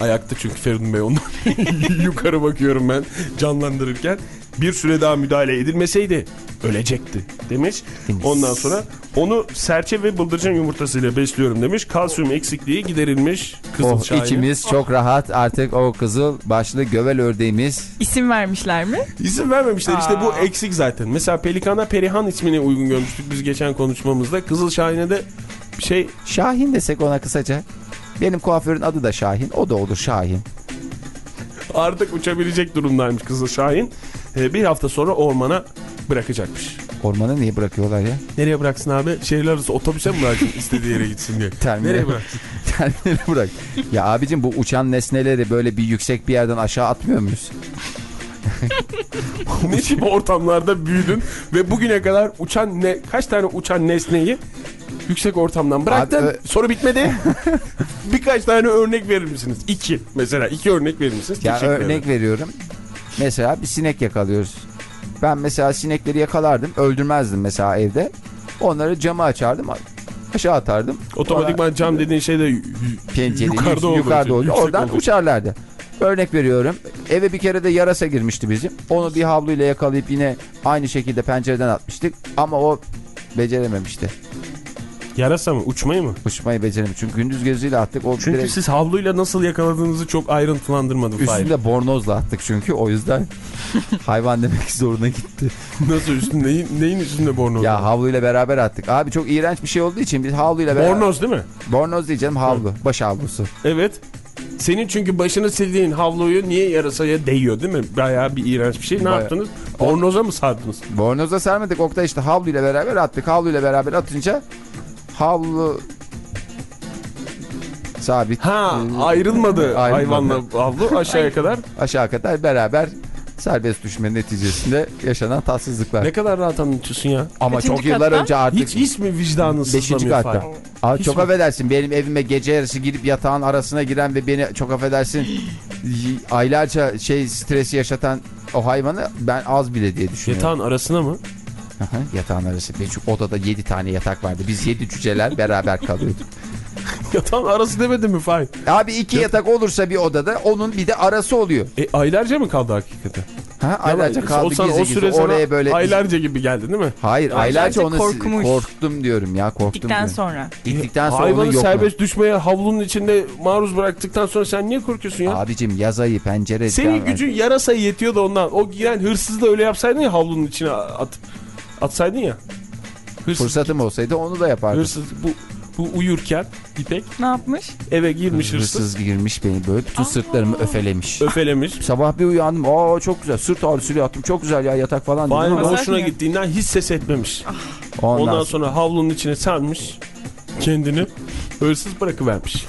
ayakta çünkü Feridun Bey ondan yukarı bakıyorum ben canlandırırken bir süre daha müdahale edilmeseydi ölecekti demiş. Demiş. Ondan sonra onu serçe ve bıldırcın yumurtasıyla besliyorum demiş. Kalsiyum eksikliği giderilmiş. Kızıl Oh, Şahin'e. içimiz çok rahat artık o kızıl başlı gövel ördeğimiz. İsim vermişler mi? İsim vermemişler işte bu Aa. eksik zaten. Mesela Pelikan'a Perihan ismini uygun görmüştük biz geçen konuşmamızda. Kızıl Şahin'e de şey Şahin desek ona kısaca. Benim kuaförün adı da Şahin. O da olur Şahin. artık uçabilecek durumdaymış Kızıl Şahin. Ee, bir hafta sonra ormana bırakacakmış. Ormana niye bırakıyorlar ya? Nereye bıraksın abi? Şehirler arası otobüse mi bıraksın istediği yere gitsin diye? Terminale Nereye bıraksın? Kendini bırak. Ya abicim bu uçan nesneleri böyle bir yüksek bir yerden aşağı atmıyor muyuz? ne tip ortamlarda büyüdün ve bugüne kadar uçan ne kaç tane uçan nesneyi yüksek ortamdan bıraktın. Abi, Soru bitmedi. Birkaç tane örnek verir misiniz? İki. Mesela iki örnek verir misiniz? Ya örnek veriyorum. Mesela bir sinek yakalıyoruz. Ben mesela sinekleri yakalardım. Öldürmezdim mesela evde. Onları camı açardım. Aşağı atardım. Otomatikman cam dediğin şey de Pencere yukarıda yukarıda, olduğu yukarıda oluyor. Oradan için. uçarlardı. Örnek veriyorum. Eve bir kere de yarasa girmişti bizim. Onu bir havluyla yakalayıp yine aynı şekilde pencereden atmıştık. Ama o becerememişti. Yarasa mı? Uçmayı mı? Uçmayı beceremedik. Çünkü gündüz gözüyle attık. O Çünkü direkt siz havluyla nasıl yakaladığınızı çok ayrıntılandırmadım. Fahir. üstünde bornozla attık çünkü. O yüzden hayvan demek zoruna gitti. Nasıl üstünde? Neyin, neyin üstünde bornoz? Ya havluyla beraber attık. Abi çok iğrenç bir şey olduğu için biz havluyla beraber... Bornoz değil mi? Bornoz diyeceğim havlu. Baş havlusu. Evet. Senin çünkü başını sildiğin havluyu niye yarasaya değiyor değil mi? Bayağı bir iğrenç bir şey. Ne Bayağı. yaptınız? Bornoza mı sardınız? Bornoza sermedik. Oktay işte havluyla beraber attık. Havluyla beraber atınca havlu sabit. Ha ayrılmadı ayrılmadı. hayvanla havlu aşağıya kadar. Aşağı kadar beraber serbest düşme neticesinde yaşanan tatsızlıklar. Ne kadar rahat anlatıyorsun ya. Ama Kaçıncı çok yıllar önce artık Hiç, hiç mi vicdanın Beşinci sızlamıyor katta. Abi Hiç çok mi? affedersin benim evime gece yarısı girip yatağın arasına giren ve beni çok affedersin aylarca şey stresi yaşatan o hayvanı ben az bile diye düşünüyorum. Yatağın arasına mı? Yatağın arası. Ve Çünkü odada 7 tane yatak vardı. Biz 7 cüceler beraber kalıyorduk. Yatağın arası demedin mi Fahir? Abi iki yatak olursa bir odada onun bir de arası oluyor. E, aylarca mı kaldı hakikaten? Ha, aylarca kaldı gizli o gizli. süre sana Oraya böyle aylarca gibi geldi değil mi? Hayır aylarca Aylarca onu korkmuş. korktum diyorum ya korktum. Gittikten diyorum. sonra. Gittikten sonra Hayvanı yok. serbest düşmeye havlunun içinde maruz bıraktıktan sonra sen niye korkuyorsun ya? Abicim yaz ayı pencere. Senin gücün yarasa yetiyor da ondan. O giren hırsız da öyle yapsaydın ya havlunun içine at, atsaydın ya. Hırsız, Fırsatım olsaydı onu da yapardım. hırsız bu, bu uyurken İpek Ne yapmış? eve girmiş hırsız. Hırsız girmiş beni böyle bütün sırtlarımı öfelemiş. Öfelemiş. Sabah bir uyandım. Aa çok güzel. Sırt ağrısıyla yattım. Çok güzel ya yatak falan. Bayan hoşuna mı? gittiğinden hiç ses etmemiş. Ondan, Ondan sonra sonra havlunun içine sarmış. Kendini hırsız bırakıvermiş.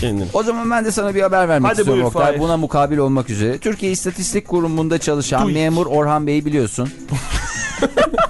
Kendini. O zaman ben de sana bir haber vermek Hadi istiyorum buyur, Oktay. Fahir. Buna mukabil olmak üzere. Türkiye İstatistik Kurumu'nda çalışan Duy. memur Orhan Bey'i biliyorsun.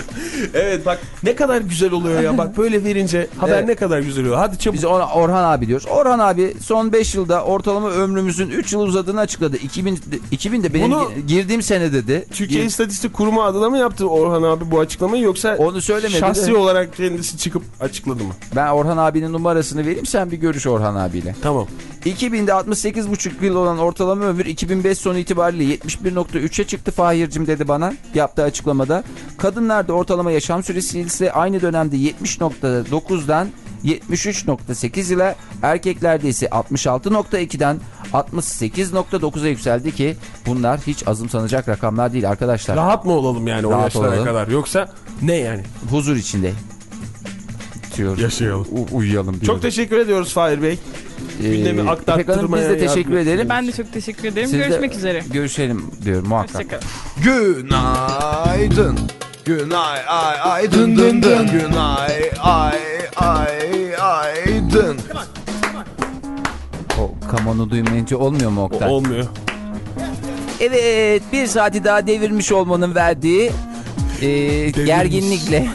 Evet bak ne kadar güzel oluyor ya. Bak böyle verince haber Evet. ne kadar güzel oluyor. Hadi çabuk. Biz ona Orhan abi diyoruz. Orhan abi son 5 yılda ortalama ömrümüzün 3 yıl uzadığını açıkladı. 2000, 2000'de benim Bunu- gi- girdiğim sene dedi. Türkiye Gir- İstatistik Kurumu adına mı yaptı Orhan abi bu açıklamayı yoksa Onu söylemedi şahsi olarak kendisi çıkıp açıkladı mı? Ben Orhan abinin numarasını vereyim sen bir görüş Orhan abiyle. Tamam. 2000'de 68,5 yıl olan ortalama ömür 2005 sonu itibariyle 71.3'e çıktı Fahir'cim dedi bana yaptığı açıklamada. Kadınlarda ortalama yaşam süresi ise aynı dönemde 70.9'dan 73.8 ile erkeklerde ise 66.2'den 68.9'a yükseldi ki bunlar hiç azımsanacak rakamlar değil arkadaşlar. Rahat mı olalım yani o Rahat yaşlara olalım. kadar yoksa ne yani? Huzur içinde. Diyoruz. Yaşayalım. U- uyuyalım diyoruz. Çok teşekkür ediyoruz Fahir Bey. gündemi İpek Hanım biz de teşekkür edelim. Ben de çok teşekkür ederim. Siz Görüşmek üzere. Görüşelim diyorum muhakkak. Hoşçakalın. Günaydın. Günay ay ay dın dın dın. Günay ay ay ay dın. O kamonu duymayınca olmuyor mu Oktay? Olmuyor. Evet bir saati daha devirmiş olmanın verdiği e, gerginlikle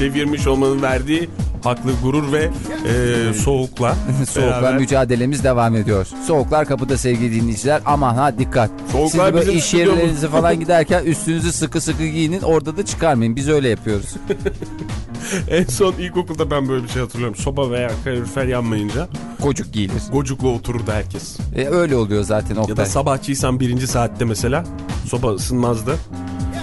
Devirmiş olmanın verdiği haklı gurur ve e, soğukla soğukla beraber- mücadelemiz devam ediyor. Soğuklar kapıda sevgili dinleyiciler aman ha dikkat. Soğuklar Siz böyle iş yerlerinize falan giderken üstünüzü sıkı sıkı giyinin orada da çıkarmayın biz öyle yapıyoruz. En son ilkokulda ben böyle bir şey hatırlıyorum. Soba veya kalorifer yanmayınca Kocuk giyilir. gocukla otururdu herkes. E, öyle oluyor zaten Oktay. Ya da sabahçıysan birinci saatte mesela soba ısınmazdı.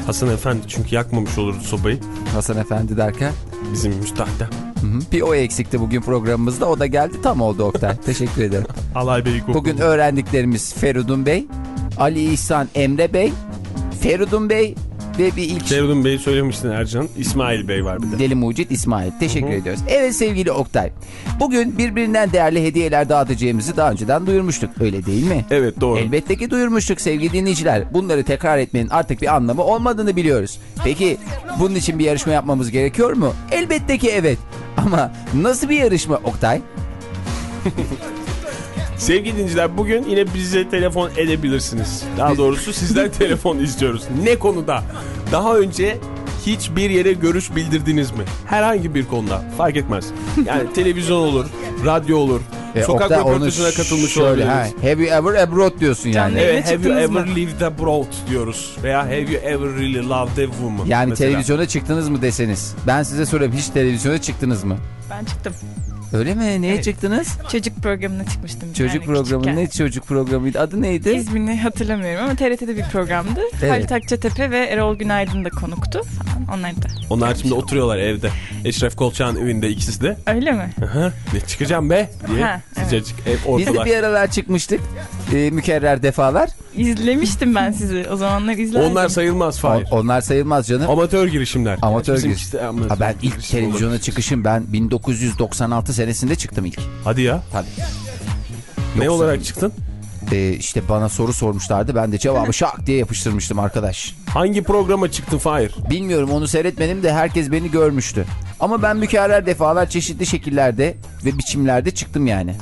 Hasan Efendi çünkü yakmamış olurdu sobayı. Hasan Efendi derken. Bizim. Hı hı. Bir o eksikti bugün programımızda o da geldi tam oldu Oktay. Teşekkür ederim. Alay Bey ilkokulu. Bugün öğrendiklerimiz Feridun Bey, Ali İhsan Emre Bey, Feridun Bey ve bir ilk Feridun Bey söylemiştin Ercan. İsmail Bey var bir de. Deli Mucit İsmail. Teşekkür ediyoruz. Evet sevgili Oktay. Bugün birbirinden değerli hediyeler dağıtacağımızı daha önceden duyurmuştuk. Öyle değil mi? Evet doğru. Elbette ki duyurmuştuk sevgili dinleyiciler. Bunları tekrar etmenin artık bir anlamı olmadığını biliyoruz. Peki bunun için bir yarışma yapmamız gerekiyor mu? Elbette ki evet. Ama nasıl bir yarışma Oktay? Sevgili dinleyiciler bugün yine bize telefon edebilirsiniz. Daha doğrusu sizden telefon istiyoruz. Ne konuda? Daha önce hiçbir yere görüş bildirdiniz mi? Herhangi bir konuda. Fark etmez. Yani televizyon olur, radyo olur. E, sokak röportajına katılmış şöyle, olabiliriz. ha, Have you ever abroad diyorsun yani. Canlı- Evet, have you ever mı? lived abroad diyoruz. Veya have you ever really loved a woman? Yani mesela. televizyona çıktınız mı deseniz. Ben size sorayım hiç televizyona çıktınız mı? Ben çıktım. Öyle mi? Neye Evet. çıktınız? Çocuk programına çıkmıştım. Çocuk programı. küçükken. Ne çocuk programıydı? Adı neydi? İsmini hatırlamıyorum ama TRT'de bir programdı. Evet. Halit Akçatepe ve Erol Günaydın da konuktu falan. Onlar da. Onlar şimdi oturuyorlar evde. Eşref Kolçak'ın evinde ikisi de. Öyle mi? Aha, ne çıkacağım be diye Ha, evet. sıcacık ev Biz de ortalar. bir aralar çıkmıştık. E, mükerrer defalar. İzlemiştim ben sizi. O zamanlar izlerdim. Onlar sayılmaz On- Fahir. onlar sayılmaz canım. Amatör girişimler. Amatör Ha, ben ilk televizyona çıkışım ben 1996 senesinde çıktım ilk. Hadi ya. Tabii. Ne Yoksa- olarak çıktın? Ee, işte bana soru sormuşlardı. Ben de cevabı şak diye yapıştırmıştım arkadaş. Hangi programa çıktın Fahir? Bilmiyorum onu seyretmedim de herkes beni görmüştü. Ama ben mükerrer defalar çeşitli şekillerde ve biçimlerde çıktım yani.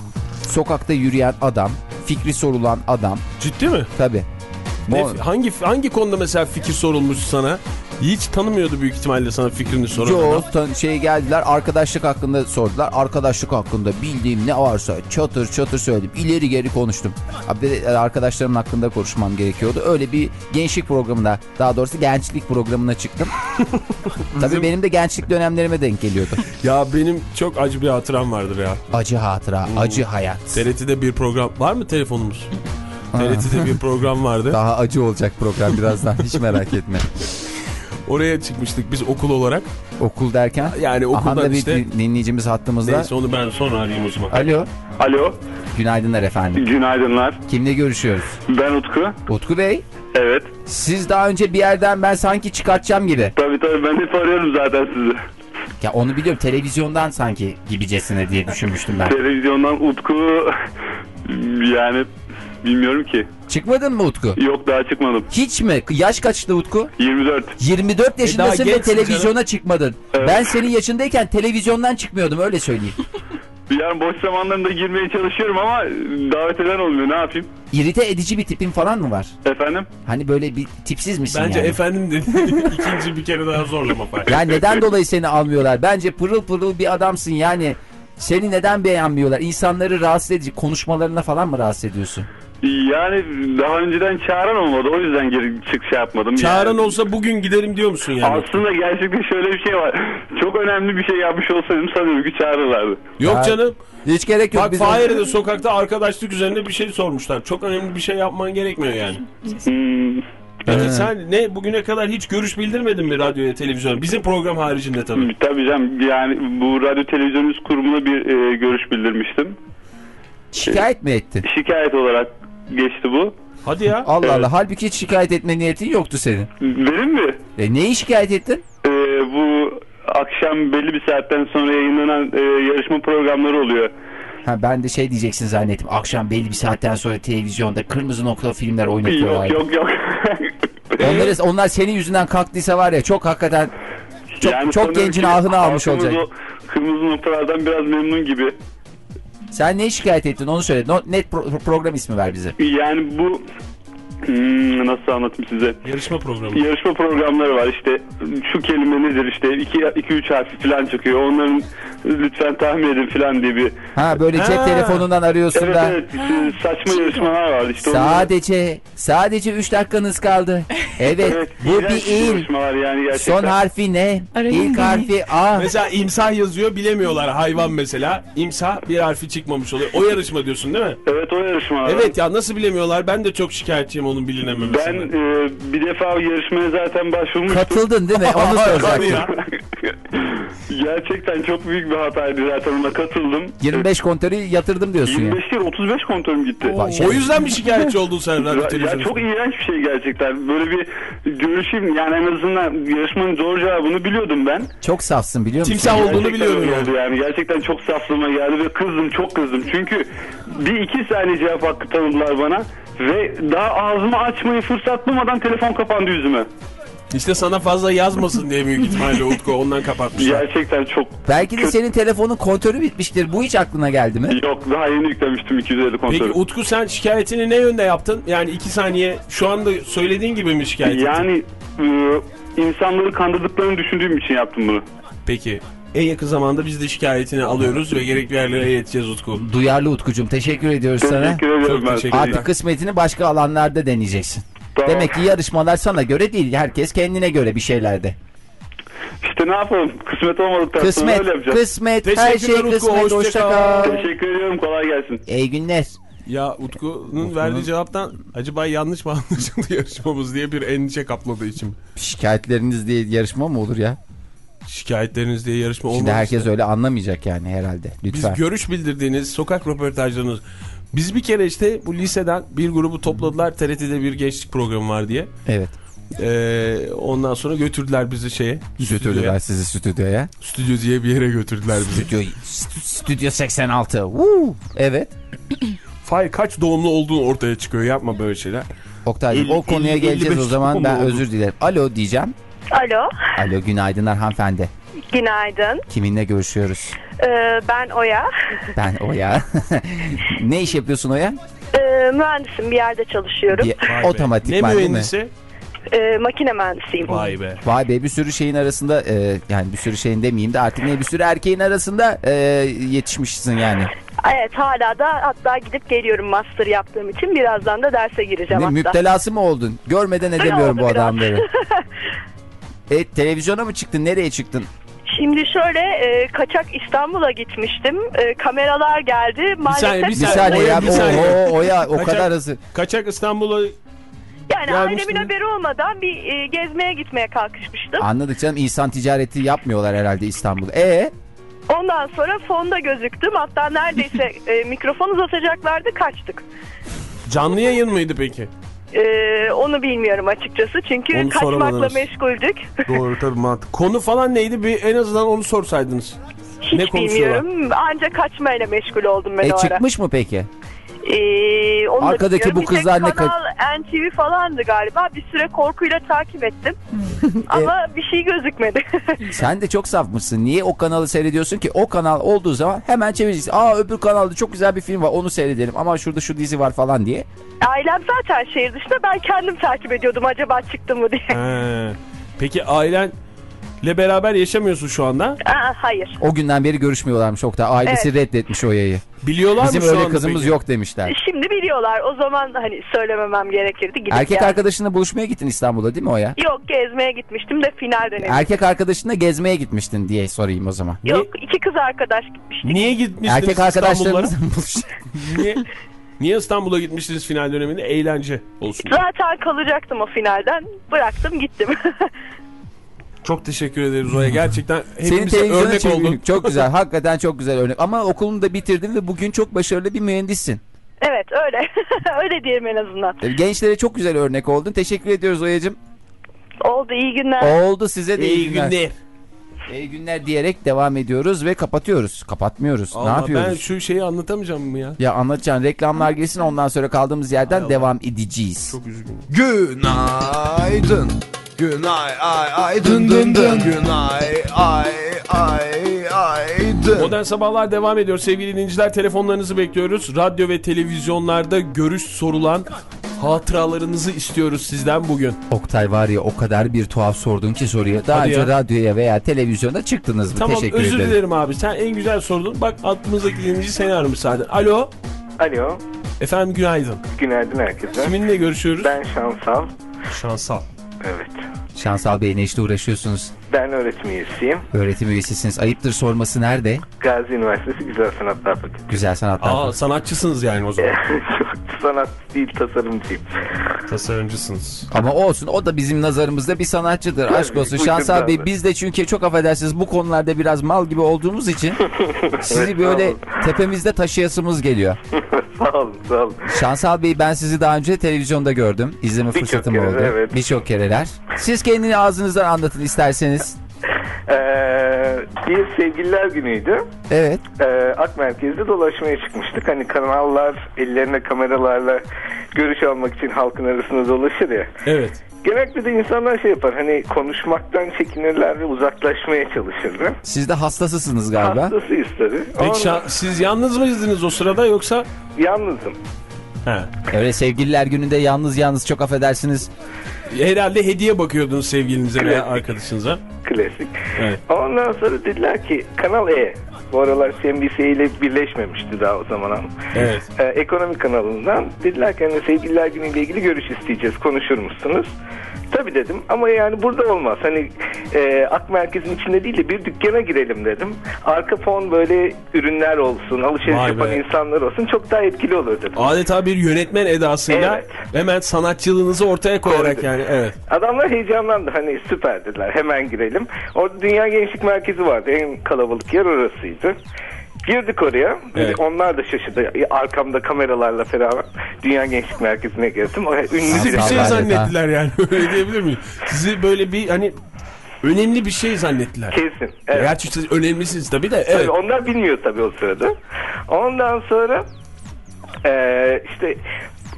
Sokakta yürüyen adam, fikri sorulan adam. Ciddi mi? Tabii. Ne, hangi hangi konuda mesela fikir sorulmuş sana? Hiç tanımıyordu büyük ihtimalle sana fikrini soran Yo, adam. şey geldiler arkadaşlık hakkında sordular. Arkadaşlık hakkında bildiğim ne varsa çatır çatır söyledim. İleri geri konuştum. Abi de arkadaşlarımın hakkında konuşmam gerekiyordu. Öyle bir gençlik programına daha doğrusu gençlik programına çıktım. Tabii benim de gençlik dönemlerime denk geliyordu. Ya benim çok acı bir hatıram vardır ya. Acı hatıra, acı hayat. TRT'de bir program var mı telefonumuz? TRT'de bir program vardı. Daha acı olacak program birazdan hiç merak etme. Oraya çıkmıştık biz okul olarak. Okul derken Yani Aha da okuldan bir işte. dinleyicimiz hattımızda. Neyse onu ben sonra arayayım o zaman. Alo. Alo, Günaydınlar efendim. günaydınlar. Kimle görüşüyoruz? Ben Utku. Utku Bey. Evet. Siz daha önce bir yerden ben sanki çıkartacağım gibi. Tabii tabii ben hep arıyorum zaten sizi. Ya onu biliyorum televizyondan sanki gibicesine diye düşünmüştüm ben. Televizyondan Utku yani bilmiyorum ki. Çıkmadın mı Utku? Yok daha çıkmadım. Hiç mi? Yaş kaçtı Utku? 24. 24 yaşındasın ve gençsin televizyona çıkmadın. Evet. Ben senin yaşındayken televizyondan çıkmıyordum öyle söyleyeyim. Yani boş zamanlarımda girmeye çalışıyorum ama davet eden olmuyor. Ne yapayım? İrite edici bir tipin falan mı var? Efendim? Hani böyle bir tipsiz misin Bence yani? efendim dedi. ikinci bir kere daha zorlama Fahir. Ya neden dolayı seni almıyorlar? Bence pırıl pırıl bir adamsın yani. Seni neden beğenmiyorlar? İnsanları rahatsız edici konuşmalarına falan mı rahatsız ediyorsun? Yani daha önceden çağıran olmadı. O yüzden geri çık şey yapmadım. Çağıran yani. olsa bugün giderim diyor musun yani? Aslında gerçekten şöyle bir şey var. Çok önemli bir şey yapmış olsaydım sanıyorum ki çağırırlardı. Yok Ya- canım. Hiç gerek yok. Bak Biz- Fahir'e de sokakta arkadaşlık üzerine bir şey sormuşlar. Çok önemli bir şey yapman gerekmiyor yani. Hmm, Ee. sen ne bugüne kadar hiç görüş bildirmedin mi radyoya, televizyona? Bizim program haricinde tabii. tabii canım yani bu radyo televizyon üst kurumuna bir e, görüş bildirmiştim. Şikayet mi ettin? Şikayet olarak geçti bu. Hadi ya. Allah Evet. Allah. Halbuki hiç şikayet etme niyetin yoktu senin. Benim mi? E, neyi şikayet ettin? Ee, bu akşam belli bir saatten sonra yayınlanan e, yarışma programları oluyor. Ha, ben de şey diyeceksin zannettim. Akşam belli bir saatten sonra televizyonda kırmızı noktalı filmler oynatıyorlar. Yok yok yok. Onları, onlar senin yüzünden kalktıysa var ya çok hakikaten çok, çok sanıyorum gencin ahını almış olacak. o kırmızı noktalardan biraz memnun gibi. Sen neyi şikayet ettin onu söyle. Net pro- program ismi ver bize. Yani bu hmm, nasıl anlatayım size? Yarışma programı. Yarışma programları var işte şu kelime nedir işte 2-3 harfi falan çıkıyor. Onların lütfen tahmin edin falan diye bir Ha böyle cep Ha. telefonundan arıyorsun Evet da. evet e, saçma yarışmalar var işte. onları- Sadece sadece 3 dakikanız kaldı. Evet, Evet, bu bir il. yani gerçekten. Son harfi ne? Arayın İlk beni. harfi A. Mesela imsah yazıyor bilemiyorlar hayvan mesela. İmsah bir harfi çıkmamış oluyor. O yarışma diyorsun değil mi? Evet o yarışmalar. Evet ya nasıl bilemiyorlar? Ben de çok şikayetçiyim onun Ben bilinememesinden. e, bir defa o yarışmaya zaten başvurmuştum. Katıldın değil mi? Onu soracaktım. ya. Gerçekten çok büyük bir hataydı zaten ona katıldım. 25 kontörü yatırdım diyorsun ya. 25 değil 35 kontrolüm gitti. Vay şey- O yüzden mi şikayetçi oldun sen radyo Ya, ya çok iğrenç bir şey gerçekten. Böyle bir görüşeyim yani en azından yarışmanın zor cevabını biliyordum ben. Çok safsın biliyor musun? Timsah olduğunu biliyorum yani. oldu yani. Gerçekten çok saflığıma geldi ve kızdım çok kızdım. Çünkü bir iki saniye cevap hakkı tanıdılar bana. Ve daha ağzımı açmayı fırsat bulmadan telefon kapandı yüzüme. İşte sana fazla yazmasın diye büyük ihtimalle Utku ondan kapatmışlar. Gerçekten çok... Belki de senin telefonun kontörü bitmiştir. Bu hiç aklına geldi mi? Yok daha yeni yüklemiştim 250 kontrolü. Peki Utku sen şikayetini ne yönde yaptın? Yani iki saniye şu anda söylediğin gibi mi şikayet ettin? Yani e, insanları kandırdıklarını düşündüğüm için yaptım bunu. Peki en yakın zamanda biz de şikayetini alıyoruz ve gerekli yerlere ileteceğiz Utku. Duyarlı Utkucuğum teşekkür ediyoruz sana. Teşekkür ederim Çok ben. teşekkür. Artık kısmetini başka alanlarda deneyeceksin. Tamam. Demek ki yarışmalar sana göre değil. Herkes kendine göre bir şeylerde. İşte ne yapalım? Kısmet olmadıktan sonra öyle Kısmet, yapacağız. kısmet, her şey Teşekkürler Utku, kısmet. hoşça Hoşça kal. kal. Teşekkür ediyorum. Kolay gelsin. İyi günler. Ya Utku'nun verdiği cevaptan acaba yanlış mı anlaşıldı yarışmamız diye bir endişe kapladığı için. Şikayetleriniz diye yarışma mı olur ya? Şikayetleriniz diye yarışma olmaz. Şimdi herkes öyle anlamayacak yani herhalde. Biz Lütfen. görüş bildirdiğiniz sokak röportajlarınız. Biz bir kere işte bu liseden bir grubu topladılar. TRT'de bir gençlik programı var diye. Evet. Ee, ondan sonra götürdüler bizi şeye. Götürdüler Stüdyoya. sizi stüdyoya. Stüdyo diye bir yere götürdüler bizi. Stüdyo, stü- stüdyo 86. Woo! Evet. Fay kaç doğumlu olduğunu ortaya çıkıyor. Yapma böyle şeyler. Oktay'cığım o konuya elli- geleceğiz o 55 zaman ben özür dilerim. Alo diyeceğim. Alo, Alo günaydınlar hanımefendi. günaydın. Kiminle görüşüyoruz? Ee, ben Oya. Ben Oya. ne iş yapıyorsun Oya? Ee, mühendisim, bir yerde çalışıyorum. Bir, otomatikman Ne değil mi? mühendisi? Ee, makine mühendisiyim. Vay be. Vay be bir sürü şeyin arasında e, yani bir sürü şeyin demeyeyim de artık ne bir sürü erkeğin arasında e, yetişmişsin yani. Evet, hala da hatta gidip geliyorum master yaptığım için. Birazdan da derse gireceğim Ne hatta. müptelası mı oldun? Görmeden edemiyorum bu adamları. e, televizyona mı çıktın? Nereye çıktın? Şimdi şöyle e, kaçak İstanbul'a gitmiştim. E, kameralar geldi. Maalesef saniye, bir Bir saniye. saniye Oya, ya. bir saniye. Oho, Oya o Kaçak- kadar hızlı. Kaçak İstanbul'a yani ailemin haberi olmadan bir e, gezmeye gitmeye kalkışmıştım. Anladık canım insan ticareti yapmıyorlar herhalde İstanbul'da. E Ondan sonra fonda gözüktüm. Hatta neredeyse e, mikrofon uzatacaklardı kaçtık. canlı yayın mıydı peki? Ee, onu bilmiyorum açıkçası çünkü Onu kaçmakla meşguldük. Doğru tabii mantık. Konu falan neydi? Bir en azından onu sorsaydınız. Hiç Ne bilmiyorum. Ancak kaçmayla meşgul oldum ben e o ara. çıkmış mı peki? Ee, onu Arkadaki bu kızlar ne Kanal NTV falandı galiba. Bir süre korkuyla takip ettim. Ama bir şey gözükmedi. Sen de çok safmışsın. Niye o kanalı seyrediyorsun ki? O kanal olduğu zaman hemen çevireceksin. Aa öbür kanalda çok güzel bir film var onu seyredelim. Ama şurada şu dizi var falan diye. Ailem zaten şehir dışında. Ben kendim takip ediyordum acaba çıktı mı diye. He. Peki ailenle beraber yaşamıyorsun şu anda. Aa, hayır. O günden beri görüşmüyorlarmış Oktay. Ailesi reddetmiş o yayı. Biliyorlar Bizim mı şu öyle anda kızımız peki? yok demişler. Şimdi biliyorlar. O zaman hani söylememem gerekirdi. Gidip Erkek geldim. arkadaşınla buluşmaya gittin İstanbul'a değil mi o ya? Yok gezmeye gitmiştim de final dönemi. Erkek arkadaşınla gezmeye gitmiştin diye sorayım o zaman. Yok iki kız arkadaş gitmiştik. Niye gitmiştiniz Erkek buluş. Niye, niye İstanbul'a gitmiştiniz final döneminde? Eğlence olsun. Zaten kalacaktım o finalden. Bıraktım gittim. Çok teşekkür ederiz Zoya. Gerçekten hepimize örnek oldun. Çok güzel. Hakikaten çok güzel örnek. Ama okulunu da bitirdin ve bugün çok başarılı bir mühendissin. evet öyle. öyle diyelim en azından. Gençlere çok güzel örnek oldun. Teşekkür ediyoruz Oya'cığım. Oldu iyi günler. Oldu size de iyi, İyi günler. İyi günler diyerek devam ediyoruz ve kapatıyoruz. Kapatmıyoruz. ne Allah, yapıyoruz? ben şu şeyi anlatamayacağım mı ya? Ya anlatacağım. Reklamlar gelsin ondan sonra kaldığımız yerden devam edeceğiz. Çok üzgünüm. Günaydın. Günay ay ay dın dın dın. Günay ay ay ay dın. Modern Sabahlar devam ediyor sevgili dinleyiciler. Telefonlarınızı bekliyoruz. Radyo ve televizyonlarda görüş sorulan hatıralarınızı istiyoruz sizden bugün. Oktay var ya o kadar bir tuhaf sordun ki soruyu. Daha Hadi önce ya. radyoya veya televizyonda çıktınız mı? Tamam Teşekkür özür ederim. dilerim abi. Sen en güzel sordun. Bak aklımızdaki dinleyici seni aramış zaten. Alo. Alo, Efendim günaydın. günaydın herkese. Kiminle görüşüyoruz? Ben Şansal. Şansal. Evet. Şansal Bey ne işte uğraşıyorsunuz? Ben öğretim üyesiyim. Öğretim üyesisiniz. Ayıptır sorması nerede? Gazi Üniversitesi Güzel Sanatlar Fakültesi. Güzel sanatlar. Aa sanatçısınız yani o zaman. Sanat değil, tasarımcıyım. Tasarımcısınız. Ama olsun o da bizim nazarımızda bir sanatçıdır. Aşk olsun. Bey da. biz de çünkü çok affedersiniz bu konularda biraz mal gibi olduğumuz için sizi Evet, böyle tepemizde taşıyasımız geliyor. sağ olun, sağ olun. Şansal Bey ben sizi daha önce televizyonda gördüm. İzleme Birçok fırsatım kere, oldu. evet. Birçok kereler. Siz kendini ağzınızdan anlatın isterseniz. Ee, bir sevgililer günüydü. Evet. Ee, Ak Merkez'de dolaşmaya çıkmıştık. Hani kanallar ellerine kameralarla görüş almak için halkın arasında dolaşır ya. Evet. Genellikle de insanlar şey yapar hani konuşmaktan çekinirler ve uzaklaşmaya çalışırlar. Siz de hastasısınız galiba. Hastasıyız tabii. Ama Peki şa- siz yalnız mıydınız o sırada yoksa? yalnızım. He. Öyle sevgililer gününde yalnız yalnız çok affedersiniz. Herhalde hediye bakıyordunuz sevgilinize veya arkadaşınıza. Klasik. Evet. Ondan sonra dediler ki Kanal E. Bu aralar CNBC ile birleşmemişti daha o zaman ama. Evet. Ee, ekonomi kanalından dediler ki hani sevgililer günüyle ilgili görüş isteyeceğiz konuşur musunuz? Tabii dedim ama yani burada olmaz. Hani e, ak merkezin içinde değil de bir dükkana girelim dedim. Arka fon böyle ürünler olsun, alışveriş Vay yapan be. insanlar olsun çok daha etkili olur dedim. Adeta bir yönetmen edasıyla Evet. hemen sanatçılığınızı ortaya koyarak Koyduk. yani evet. Adamlar heyecanlandı hani süper dediler hemen girelim. Orada Dünya Gençlik Merkezi vardı en kalabalık yer orasıydı. Girdik oraya. Evet. Onlar da şaşırdı. Arkamda kameralarla beraber Dünya Gençlik Merkezi'ne girdim. O ünlü Sizi bir şey zannettiler yani öyle diyebilir miyim? Sizi böyle bir hani önemli bir şey zannettiler. kesin. Evet. Gerçi siz önemlisiniz tabii de Tabii evet. onlar bilmiyor tabii o sırada. Ondan sonra eee, işte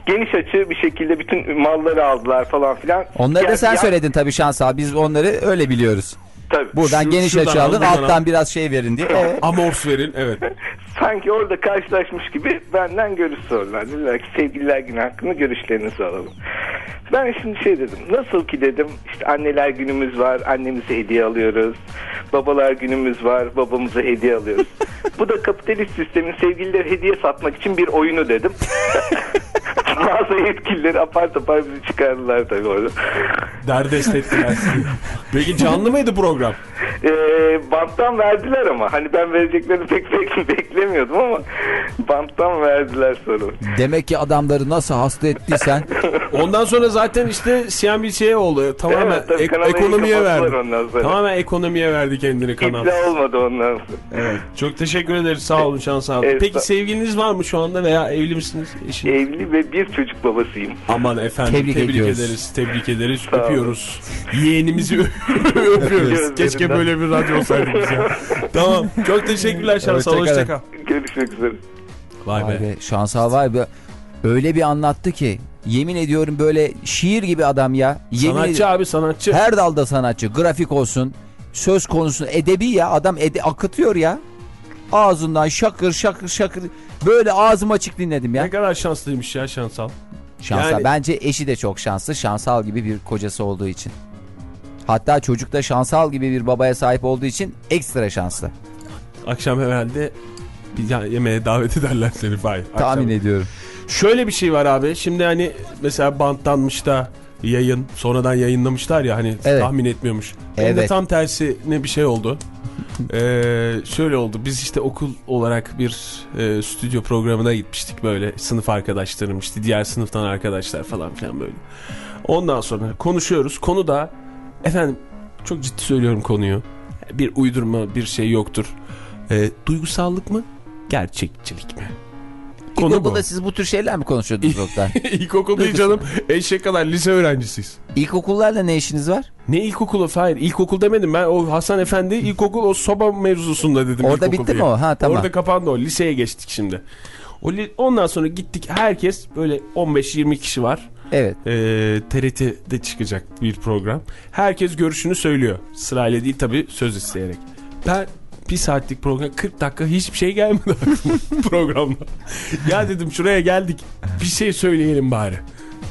geniş açı bir şekilde bütün malları aldılar falan filan. Onları da sen ya- söyledin tabii Şansal. Biz onları öyle biliyoruz. Tabii. Buradan Şu- geniş açı al, alın alttan al. biraz şey verin diye. Evet. Amors verin evet. Sanki orada karşılaşmış gibi benden görüş sordular. Dediler ki sevgililer günü hakkında görüşlerinizi alalım. Ben şimdi şey dedim. Nasıl ki dedim işte anneler günümüz var. Annemize hediye alıyoruz. Babalar günümüz var. Babamıza hediye alıyoruz. Bu da kapitalist sistemin sevgilileri hediye satmak için bir oyunu dedim. Bazı yetkilileri apar topar bizi çıkardılar tabii orada. Derdest ettiler. Peki canlı mıydı program? Ee, banttan verdiler ama hani ben vereceklerini pek pek beklemiyordum ama banttan verdiler sonra. Demek ki adamları nasıl hasta ettiysen Ondan sonra zaten işte CNBC'ye oldu. Tamamen Evet, tabii ek- ekonomiye verdi. ondan sonra. Tamamen ekonomiye verdi kendini kanal. İpla olmadı ondan sonra. Evet. Çok teşekkür ederiz. Sağ olun şans abi. Evet, Peki sevgiliniz var mı şu anda veya evli misiniz? Eşiniz? Evli ve bir çocuk babasıyım. Aman efendim Tebrik tebrik, ediyoruz. ederiz. Tebrik ederiz. Öpüyoruz. Yeğenimizi öpüyoruz. Keşke böyle bir radyo olsaydık biz ya. tamam. Çok teşekkürler Şansal. Hoşça kalın. Hoşçakal. Görüşmek üzere. Vay Vay be. be Şansal var be. Öyle bir anlattı ki yemin ediyorum böyle şiir gibi adam ya. Yemin Sanatçı abi sanatçı. Her dalda sanatçı. Grafik olsun, söz konusu edebi ya. Adam ede akıtıyor ya. Ağzından şakır şakır şakır. Böyle ağzım açık dinledim ya. Ne kadar şanslıymış ya Şansal. Şansal. Yani- Bence eşi de çok şanslı. Şansal gibi bir kocası olduğu için. Hatta çocuk da şansal gibi bir babaya sahip olduğu için ekstra şanslı. Akşam herhalde bir yemeğe davet ederler seni Fahir. Tahmin Akşam. ediyorum. Şöyle bir şey var abi. Şimdi hani mesela bantlanmış da yayın sonradan yayınlamışlar ya hani Evet. tahmin etmiyormuş. Benim de Evet. tam tersine bir şey oldu. Ee, şöyle oldu. Biz işte okul olarak bir e, stüdyo programına gitmiştik böyle. Sınıf arkadaşlarım işte diğer sınıftan arkadaşlar falan filan böyle. Ondan sonra konuşuyoruz. Konu da efendim çok ciddi söylüyorum konuyu. Bir uydurma bir şey yoktur. Ee, duygusallık mı? Gerçekçilik mi? Konu bu. İlkokulda siz bu tür şeyler mi konuşuyordunuz Oktay? İlkokul değil canım. Eşek kadar lise öğrencisiyiz. İlkokullarla ne işiniz var? Ne ilkokulu? Hayır ilkokul demedim ben. O Hasan Efendi ilkokul o soba mevzusunda dedim. Orada bitti diye. mi o? Ha, tamam. Orada kapandı o. Liseye geçtik şimdi. O Ondan sonra gittik. Herkes böyle 15-20 kişi var. Evet. Ee, TRT'de çıkacak bir program. Herkes görüşünü söylüyor. Sırayla değil tabii söz isteyerek. Ben bir saatlik program 40 dakika hiçbir şey gelmedi programda. ya dedim şuraya geldik bir şey söyleyelim bari.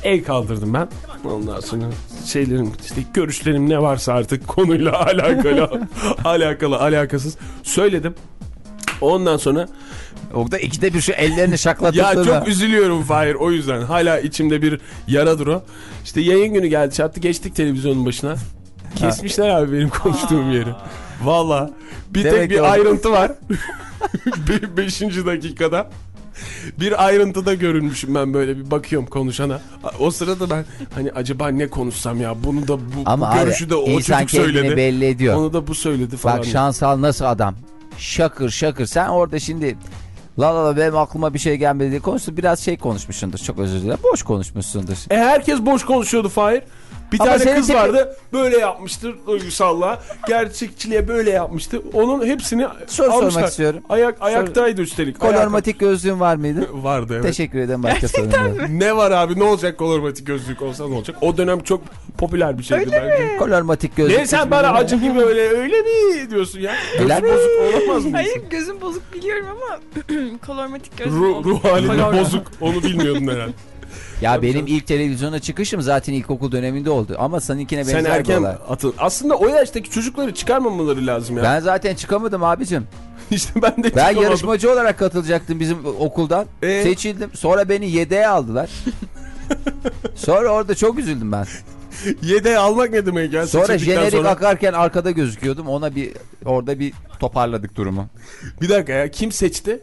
El kaldırdım ben. Ondan sonra şeylerim işte görüşlerim ne varsa artık konuyla alakalı alakalı alakasız söyledim. Ondan sonra Oktay ikide bir şu ellerini şaklatıp ya çok üzülüyorum Fahir o yüzden. Hala içimde bir yaradır o. İşte yayın günü geldi çattı geçtik televizyonun başına. Kesmişler abi benim konuştuğum yeri. Valla. Bir Demek tek bir ayrıntı var. Be- Beşinci dakikada. Bir ayrıntıda görünmüşüm ben böyle bir bakıyorum konuşana. O sırada ben hani acaba ne konuşsam ya bunu da bu, Ama bu abi görüşü de o çocuk söyledi. belli ediyor. Onu da bu söyledi falan. Bak şansal nasıl adam? Şakır şakır. Sen orada şimdi la la la benim aklıma bir şey gelmedi diye konuştun. Biraz şey konuşmuşsundur. Çok özür dilerim. Boş konuşmuşsundur. E herkes boş konuşuyordu Fahir. Bir Ama tane kız tipi- vardı böyle yapmıştır duygusallığa. Gerçekçiliğe böyle yapmıştı. Onun hepsini Soru almışlar. sormak istiyorum. Ayak, ayaktaydı üstelik. Ayağa Kolormatik gözlüğün var mıydı? Vardı evet. Teşekkür ederim. Başka sorun. Ne var abi ne olacak kolormatik gözlük olsa ne olacak? O dönem çok popüler bir şeydi bence. Kolormatik gözlük. Ne sen bana acı gibi öyle öyle mi diyorsun ya? Öyle Gözü mi? bozuk olamaz mı? Hayır gözüm bozuk biliyorum ama kolormatik gözüm Ruh, ruh halinde bozuk. Onu bilmiyordun herhalde. Ya benim ilk televizyona çıkışım zaten ilkokul döneminde oldu. Ama seninkine benzer Sen erken olay. atıl. Aslında o yaştaki çocukları çıkarmamaları lazım ya. Ben zaten çıkamadım abicim. işte ben de Ben çıkamadım. yarışmacı olarak katılacaktım bizim okuldan. Ee? Seçildim. Sonra beni yedeğe aldılar. Sonra orada çok üzüldüm ben. Yedeği almak ne demek ya? Sonra jenerik sonra- akarken arkada gözüküyordum. Ona bir orada bir toparladık durumu. Bir dakika ya kim seçti?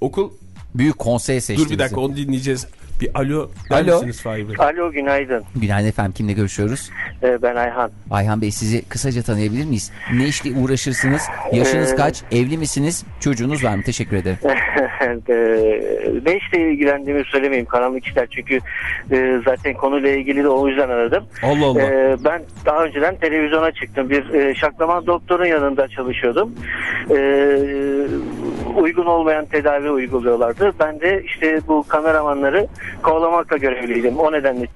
Okul. Büyük konsey seçti Dur bir dakika bizi. onu dinleyeceğiz. Bir alo der Alo. misiniz Fahir Bey? Alo günaydın. Günaydın efendim kimle görüşüyoruz? Ee, ben Ayhan. Ayhan Bey sizi kısaca tanıyabilir miyiz? Ne işle uğraşırsınız? Yaşınız Ee, kaç? Evli misiniz? Çocuğunuz var mı? Teşekkür ederim. Ee, ne işle ilgilendiğimi söylemeyeyim karanlık işler çünkü e, zaten konuyla ilgili de o yüzden aradım. Allah Allah. Ee, ben daha önceden televizyona çıktım. Bir e, şaklaman doktorun yanında çalışıyordum. Ee, uygun olmayan tedavi uyguluyorlardı. Ben de işte bu kameramanları kovalamakla görevliydim. O nedenle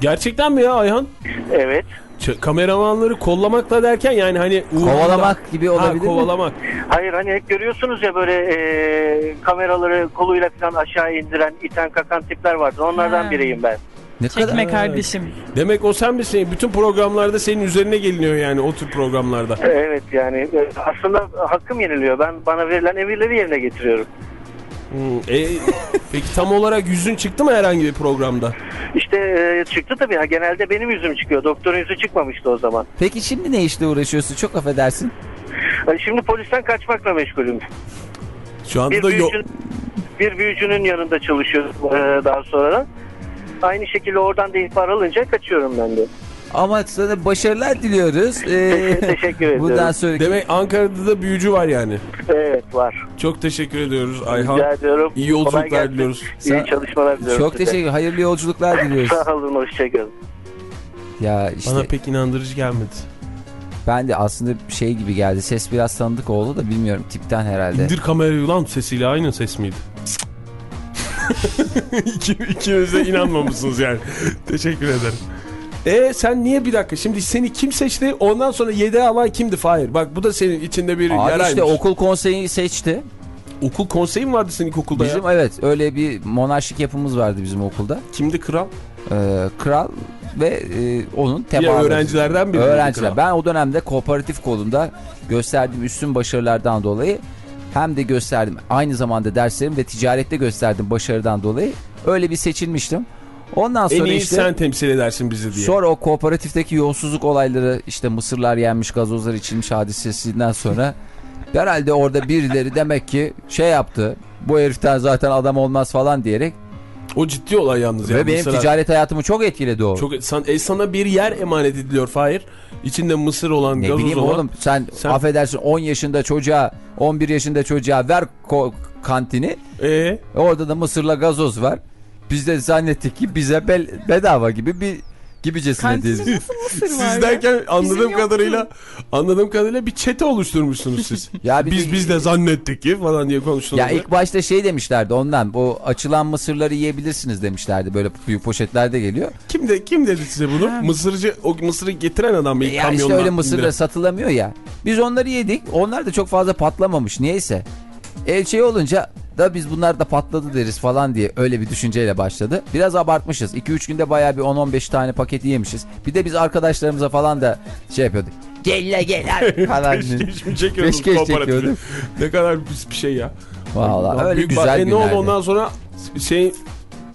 Gerçekten mi ya Ayhan? evet. Ç- kameramanları kollamakla derken yani hani uğrunda- Kovalamak gibi olabilir ha, mi? kovalamak. Hayır hani hep görüyorsunuz ya böyle e, kameraları koluyla falan aşağı indiren, iten kakan tipler vardı. Onlardan Ha. biriyim ben. Ne kadar Çekme kardeşim. Demek o sen misin? Bütün programlarda senin üzerine geliniyor yani o tür programlarda. Evet yani e, aslında hakkım yeniliyor. Ben bana verilen emirleri yerine getiriyorum. Hmm, e, peki tam olarak yüzün çıktı mı herhangi bir programda? İşte e, çıktı tabii. Ha, genelde benim yüzüm çıkıyor. Doktorun yüzü çıkmamıştı o zaman. Peki şimdi ne işle uğraşıyorsun? Çok affedersin. E, Şimdi polisten kaçmakla meşgulüm. Şu anda Bir, da yok. bir büyücünün yanında çalışıyorum e, daha sonra. Aynı şekilde oradan da ihbar alınca kaçıyorum ben de. Ama sana başarılar diliyoruz. Ee, Teşekkür ederim. Bundan sonraki... Demek Ankara'da da büyücü var yani. Evet var. Çok teşekkür ediyoruz Ayhan. Rica ediyorum. İyi yolculuklar diliyoruz. İyi Sağ- çalışmalar diliyorum Çok size. teşekkür Hayırlı yolculuklar diliyoruz. Sağ olun. Hoşçakalın. ya işte Bana pek inandırıcı gelmedi. ben de aslında şey gibi geldi. Ses biraz tanıdık oldu da bilmiyorum tipten herhalde. İndir kamerayı lan sesiyle aynı ses miydi? İki, ikiniz de inanmamışsınız yani. Teşekkür ederim. E sen niye bir dakika şimdi seni kim seçti ondan sonra yedeği alan kimdi Fahir? Bak bu da senin içinde bir Abi yaraymış. işte okul konseyi seçti. Okul konseyi mi vardı senin ilkokulda Bizim ya? evet öyle bir monarşik yapımız vardı bizim okulda. Kimdi kral? Ee, kral ve e, onun Ya tebaası. öğrencilerden biri. Öğrenciler. Kral. Ben o dönemde kooperatif kolunda gösterdiğim üstün başarılardan dolayı hem de gösterdim aynı zamanda derslerim ve ticarette gösterdim başarıdan dolayı öyle bir seçilmiştim. Ondan En sonra iyi işte sen temsil edersin bizi diye. sonra o kooperatifteki yolsuzluk olayları işte mısırlar yenmiş gazozlar içilmiş hadisesinden sonra herhalde orada birileri demek ki şey yaptı bu heriften zaten adam olmaz falan diyerek O ciddi olay yalnız ya. ve benim Mısır'a- ticaret hayatımı çok etkiledi o. Çok, san, e, sana bir yer emanet ediliyor Fahir. İçinde mısır olan, Ne gazoz bileyim olan. oğlum sen, Sen- affedersin 10 yaşında çocuğa 11 yaşında çocuğa ver kantini E, orada da mısırla gazoz var. Biz de zannettik ki bize bel- bedava gibi bir gibicesine mısır var siz ya? derken anladığım Bizim yoktu. kadarıyla anladığım kadarıyla bir çete oluşturmuşsunuz siz. Ya bir biz de- biz de zannettik ki falan diye konuştunuz. Ya ilk başta şey demişlerdi ondan bu açılan mısırları yiyebilirsiniz demişlerdi böyle büyük poşetlerde geliyor. Kim de kim dedi size bunu? Mısırcı o mısırı getiren adam ilk ya kamyondan. işte öyle mısırla indiren. satılamıyor ya. Biz onları yedik. Onlar da çok fazla patlamamış niyeyse. El şey olunca da biz bunlar da patladı deriz falan diye öyle bir düşünceyle başladı. Biraz abartmışız. 2-3 günde bayağı bir 10-15 tane paketi yemişiz. Bir de biz arkadaşlarımıza falan da şey yapıyorduk. Gel la gel la falan. Peşkeş mi çekiyordunuz Peşkeş çekiyorduk. Ne kadar pis bir şey ya. Vallahi öyle Büyük güzel e, Ne oldu günlerdi. ondan sonra şey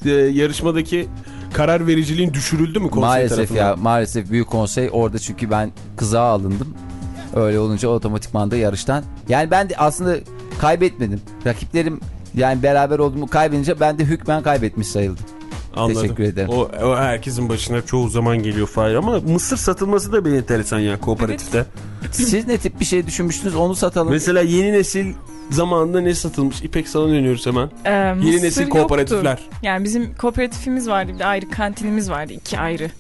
e, yarışmadaki karar vericiliğin düşürüldü mü konsey Maalesef tarafından? ya maalesef büyük konsey orada çünkü ben kızağa alındım. Öyle olunca otomatikman da yarıştan. Yani ben de aslında kaybetmedim. Rakiplerim yani beraber olduğumu kaybedince ben de hükmen kaybetmiş sayıldım. Anladım. Teşekkür ederim. O, o herkesin başına çoğu zaman geliyor Fahir ama mısır satılması da bir enteresan ya kooperatifte. Siz ne tip bir şey düşünmüştünüz onu satalım. Mesela yeni nesil zamanında ne satılmış? İpek sana dönüyoruz hemen. Ee, Yeni nesil yoktu. kooperatifler. Yani bizim kooperatifimiz vardı bir de ayrı kantinimiz vardı iki ayrı.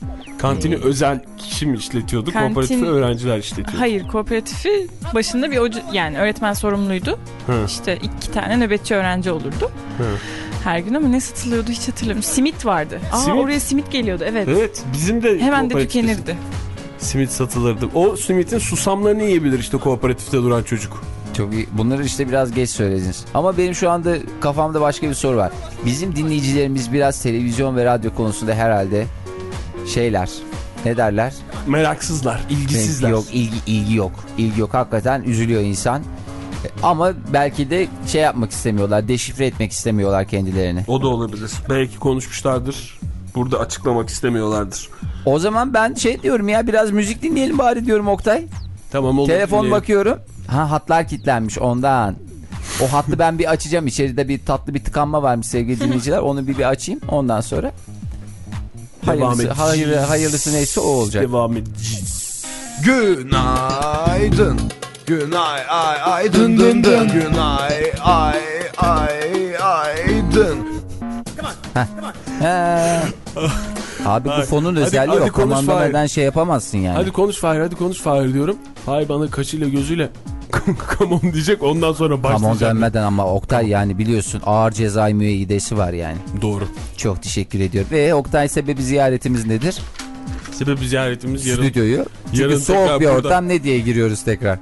Kantini özel kişi mi işletiyordu? Kantin- Kooperatifi öğrenciler işletiyordu. Hayır kooperatifi başında bir hoca yani öğretmen sorumluydu. Hı. İşte iki tane nöbetçi öğrenci olurdu. Hı. Her gün ama ne satılıyordu hiç hatırlamıyorum. Simit vardı. Aa Simit? oraya simit geliyordu evet. Evet bizim de Hemen de tükenirdi. Simit satılırdı. O simitin susamlarını yiyebilir işte kooperatifte duran çocuk. Çok iyi. Bunları işte biraz geç söylediniz. Ama benim şu anda kafamda başka bir soru var. Bizim dinleyicilerimiz biraz televizyon ve radyo konusunda herhalde şeyler. Ne derler? Meraksızlar, ilgisizler. Yok ilgi ilgi yok. İlgi yok. Hakikaten üzülüyor insan. Ama belki de şey yapmak istemiyorlar. Deşifre etmek istemiyorlar kendilerini. O da olabilir. Belki konuşmuşlardır. Burada açıklamak istemiyorlardır. O zaman ben şey diyorum ya biraz müzik dinleyelim bari diyorum Oktay. Tamam olur. Telefon dinleyelim. bakıyorum. Ha hatlar kilitlenmiş ondan. O hattı ben bir açacağım. İçeride bir tatlı bir tıkanma varmış sevgili dinleyiciler. Onu bir bir açayım. Ondan sonra hayırlısı, edeceğiz. hayır, hayırlısı neyse o olacak. Devam edeceğiz. Günaydın. Günay ay ay dın dın dın. Günay ay ay ay dın. He. Abi bu fonun özelliği hadi yok. konuş Komando Fahir. neden şey yapamazsın yani. Hadi konuş Fahir hadi konuş Fahir diyorum. Fahir bana kaşıyla gözüyle come on diyecek ondan sonra Tamam başlayacak. dönmeden ama Oktay yani biliyorsun ağır cezai müeyyidesi var yani. Doğru. Çok teşekkür ediyorum. Ve Oktay sebebi ziyaretimiz nedir? Sebebi ziyaretimiz yarın. Stüdyoyu. Çünkü yarın soğuk bir burada. ortam ne diye giriyoruz tekrar.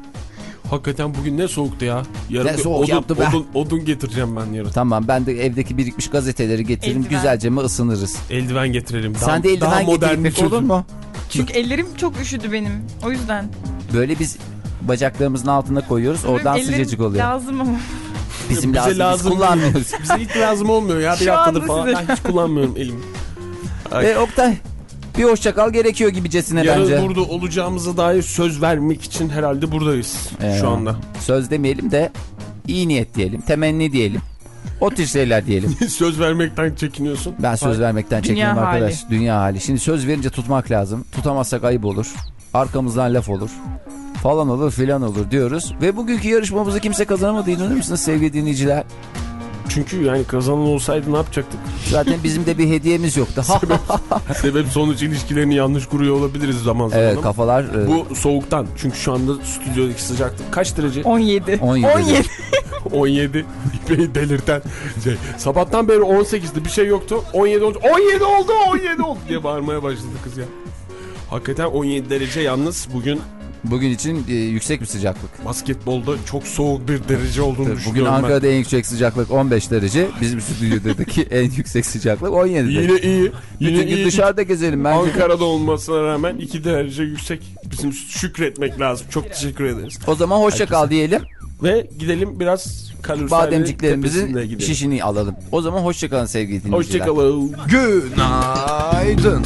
Hakikaten bugün ne soğuktu ya. Yarın Ne soğuk odun, yaptı be. odun, odun getireceğim ben yarın. Tamam ben de evdeki birikmiş gazeteleri getireyim Eldiven. güzelce mi ısınırız. Eldiven getirelim. Daha, Sen de eldiven getirmek olur mu? Çünkü ellerim çok üşüdü benim. O yüzden. Böyle biz bacaklarımızın altına koyuyoruz oradan Benim sıcacık oluyor. Lazım ama. Bizim Bize lazım, lazım biz kullanmıyoruz. Bize hiç lazım olmuyor ya bir Şu haftadır falan. size- Ben hiç kullanmıyorum elimi. Ay. Ve Oktay bir hoşçakal gerekiyor gibicesine Yarın bence. burada olacağımıza dair söz vermek için herhalde buradayız Ee, şu anda. Söz demeyelim de iyi niyet diyelim, temenni diyelim. O tür şeyler diyelim. söz vermekten çekiniyorsun. Ben söz vermekten Dünya çekiniyorum hali. arkadaş. Dünya hali. Şimdi söz verince tutmak lazım. Tutamazsak ayıp olur. Arkamızdan laf olur. Falan olur filan olur diyoruz. Ve bugünkü yarışmamızı kimse kazanamadı inanır mısınız sevgili dinleyiciler? Çünkü yani kazanan olsaydı ne yapacaktık? Zaten bizim de bir hediyemiz yoktu. Sebep sonuç ilişkilerini yanlış kuruyor olabiliriz zaman zaman. evet kafalar e, Bu soğuktan. Çünkü şu anda stüdyodaki sıcaklık kaç derece? 17. 17. 17. 17. İpeyi delirten şey. Sabahtan beri 18'di bir şey yoktu. 17 oldu. 17 oldu 17 oldu diye bağırmaya başladı kız ya. Hakikaten 17 derece yalnız bugün Bugün için e, yüksek bir sıcaklık. basketbolda çok soğuk bir derece olduğunu Bugün düşünüyorum ben. Ankara'da en yüksek sıcaklık 15 derece. Bizim stüdyodaki en yüksek sıcaklık 17 derece. Yine iyi. Yine Bütün iyi. dışarıda gezelim bence. Ankara'da olmasına rağmen 2 derece yüksek. Bizim şükretmek lazım. Çok teşekkür ederiz. O zaman hoşça kal diyelim. Ve gidelim biraz kaloriferli Bademciklerimizin şişini alalım. O zaman hoşça kalın sevgili dinleyiciler. Hoşçakalın. Günaydın.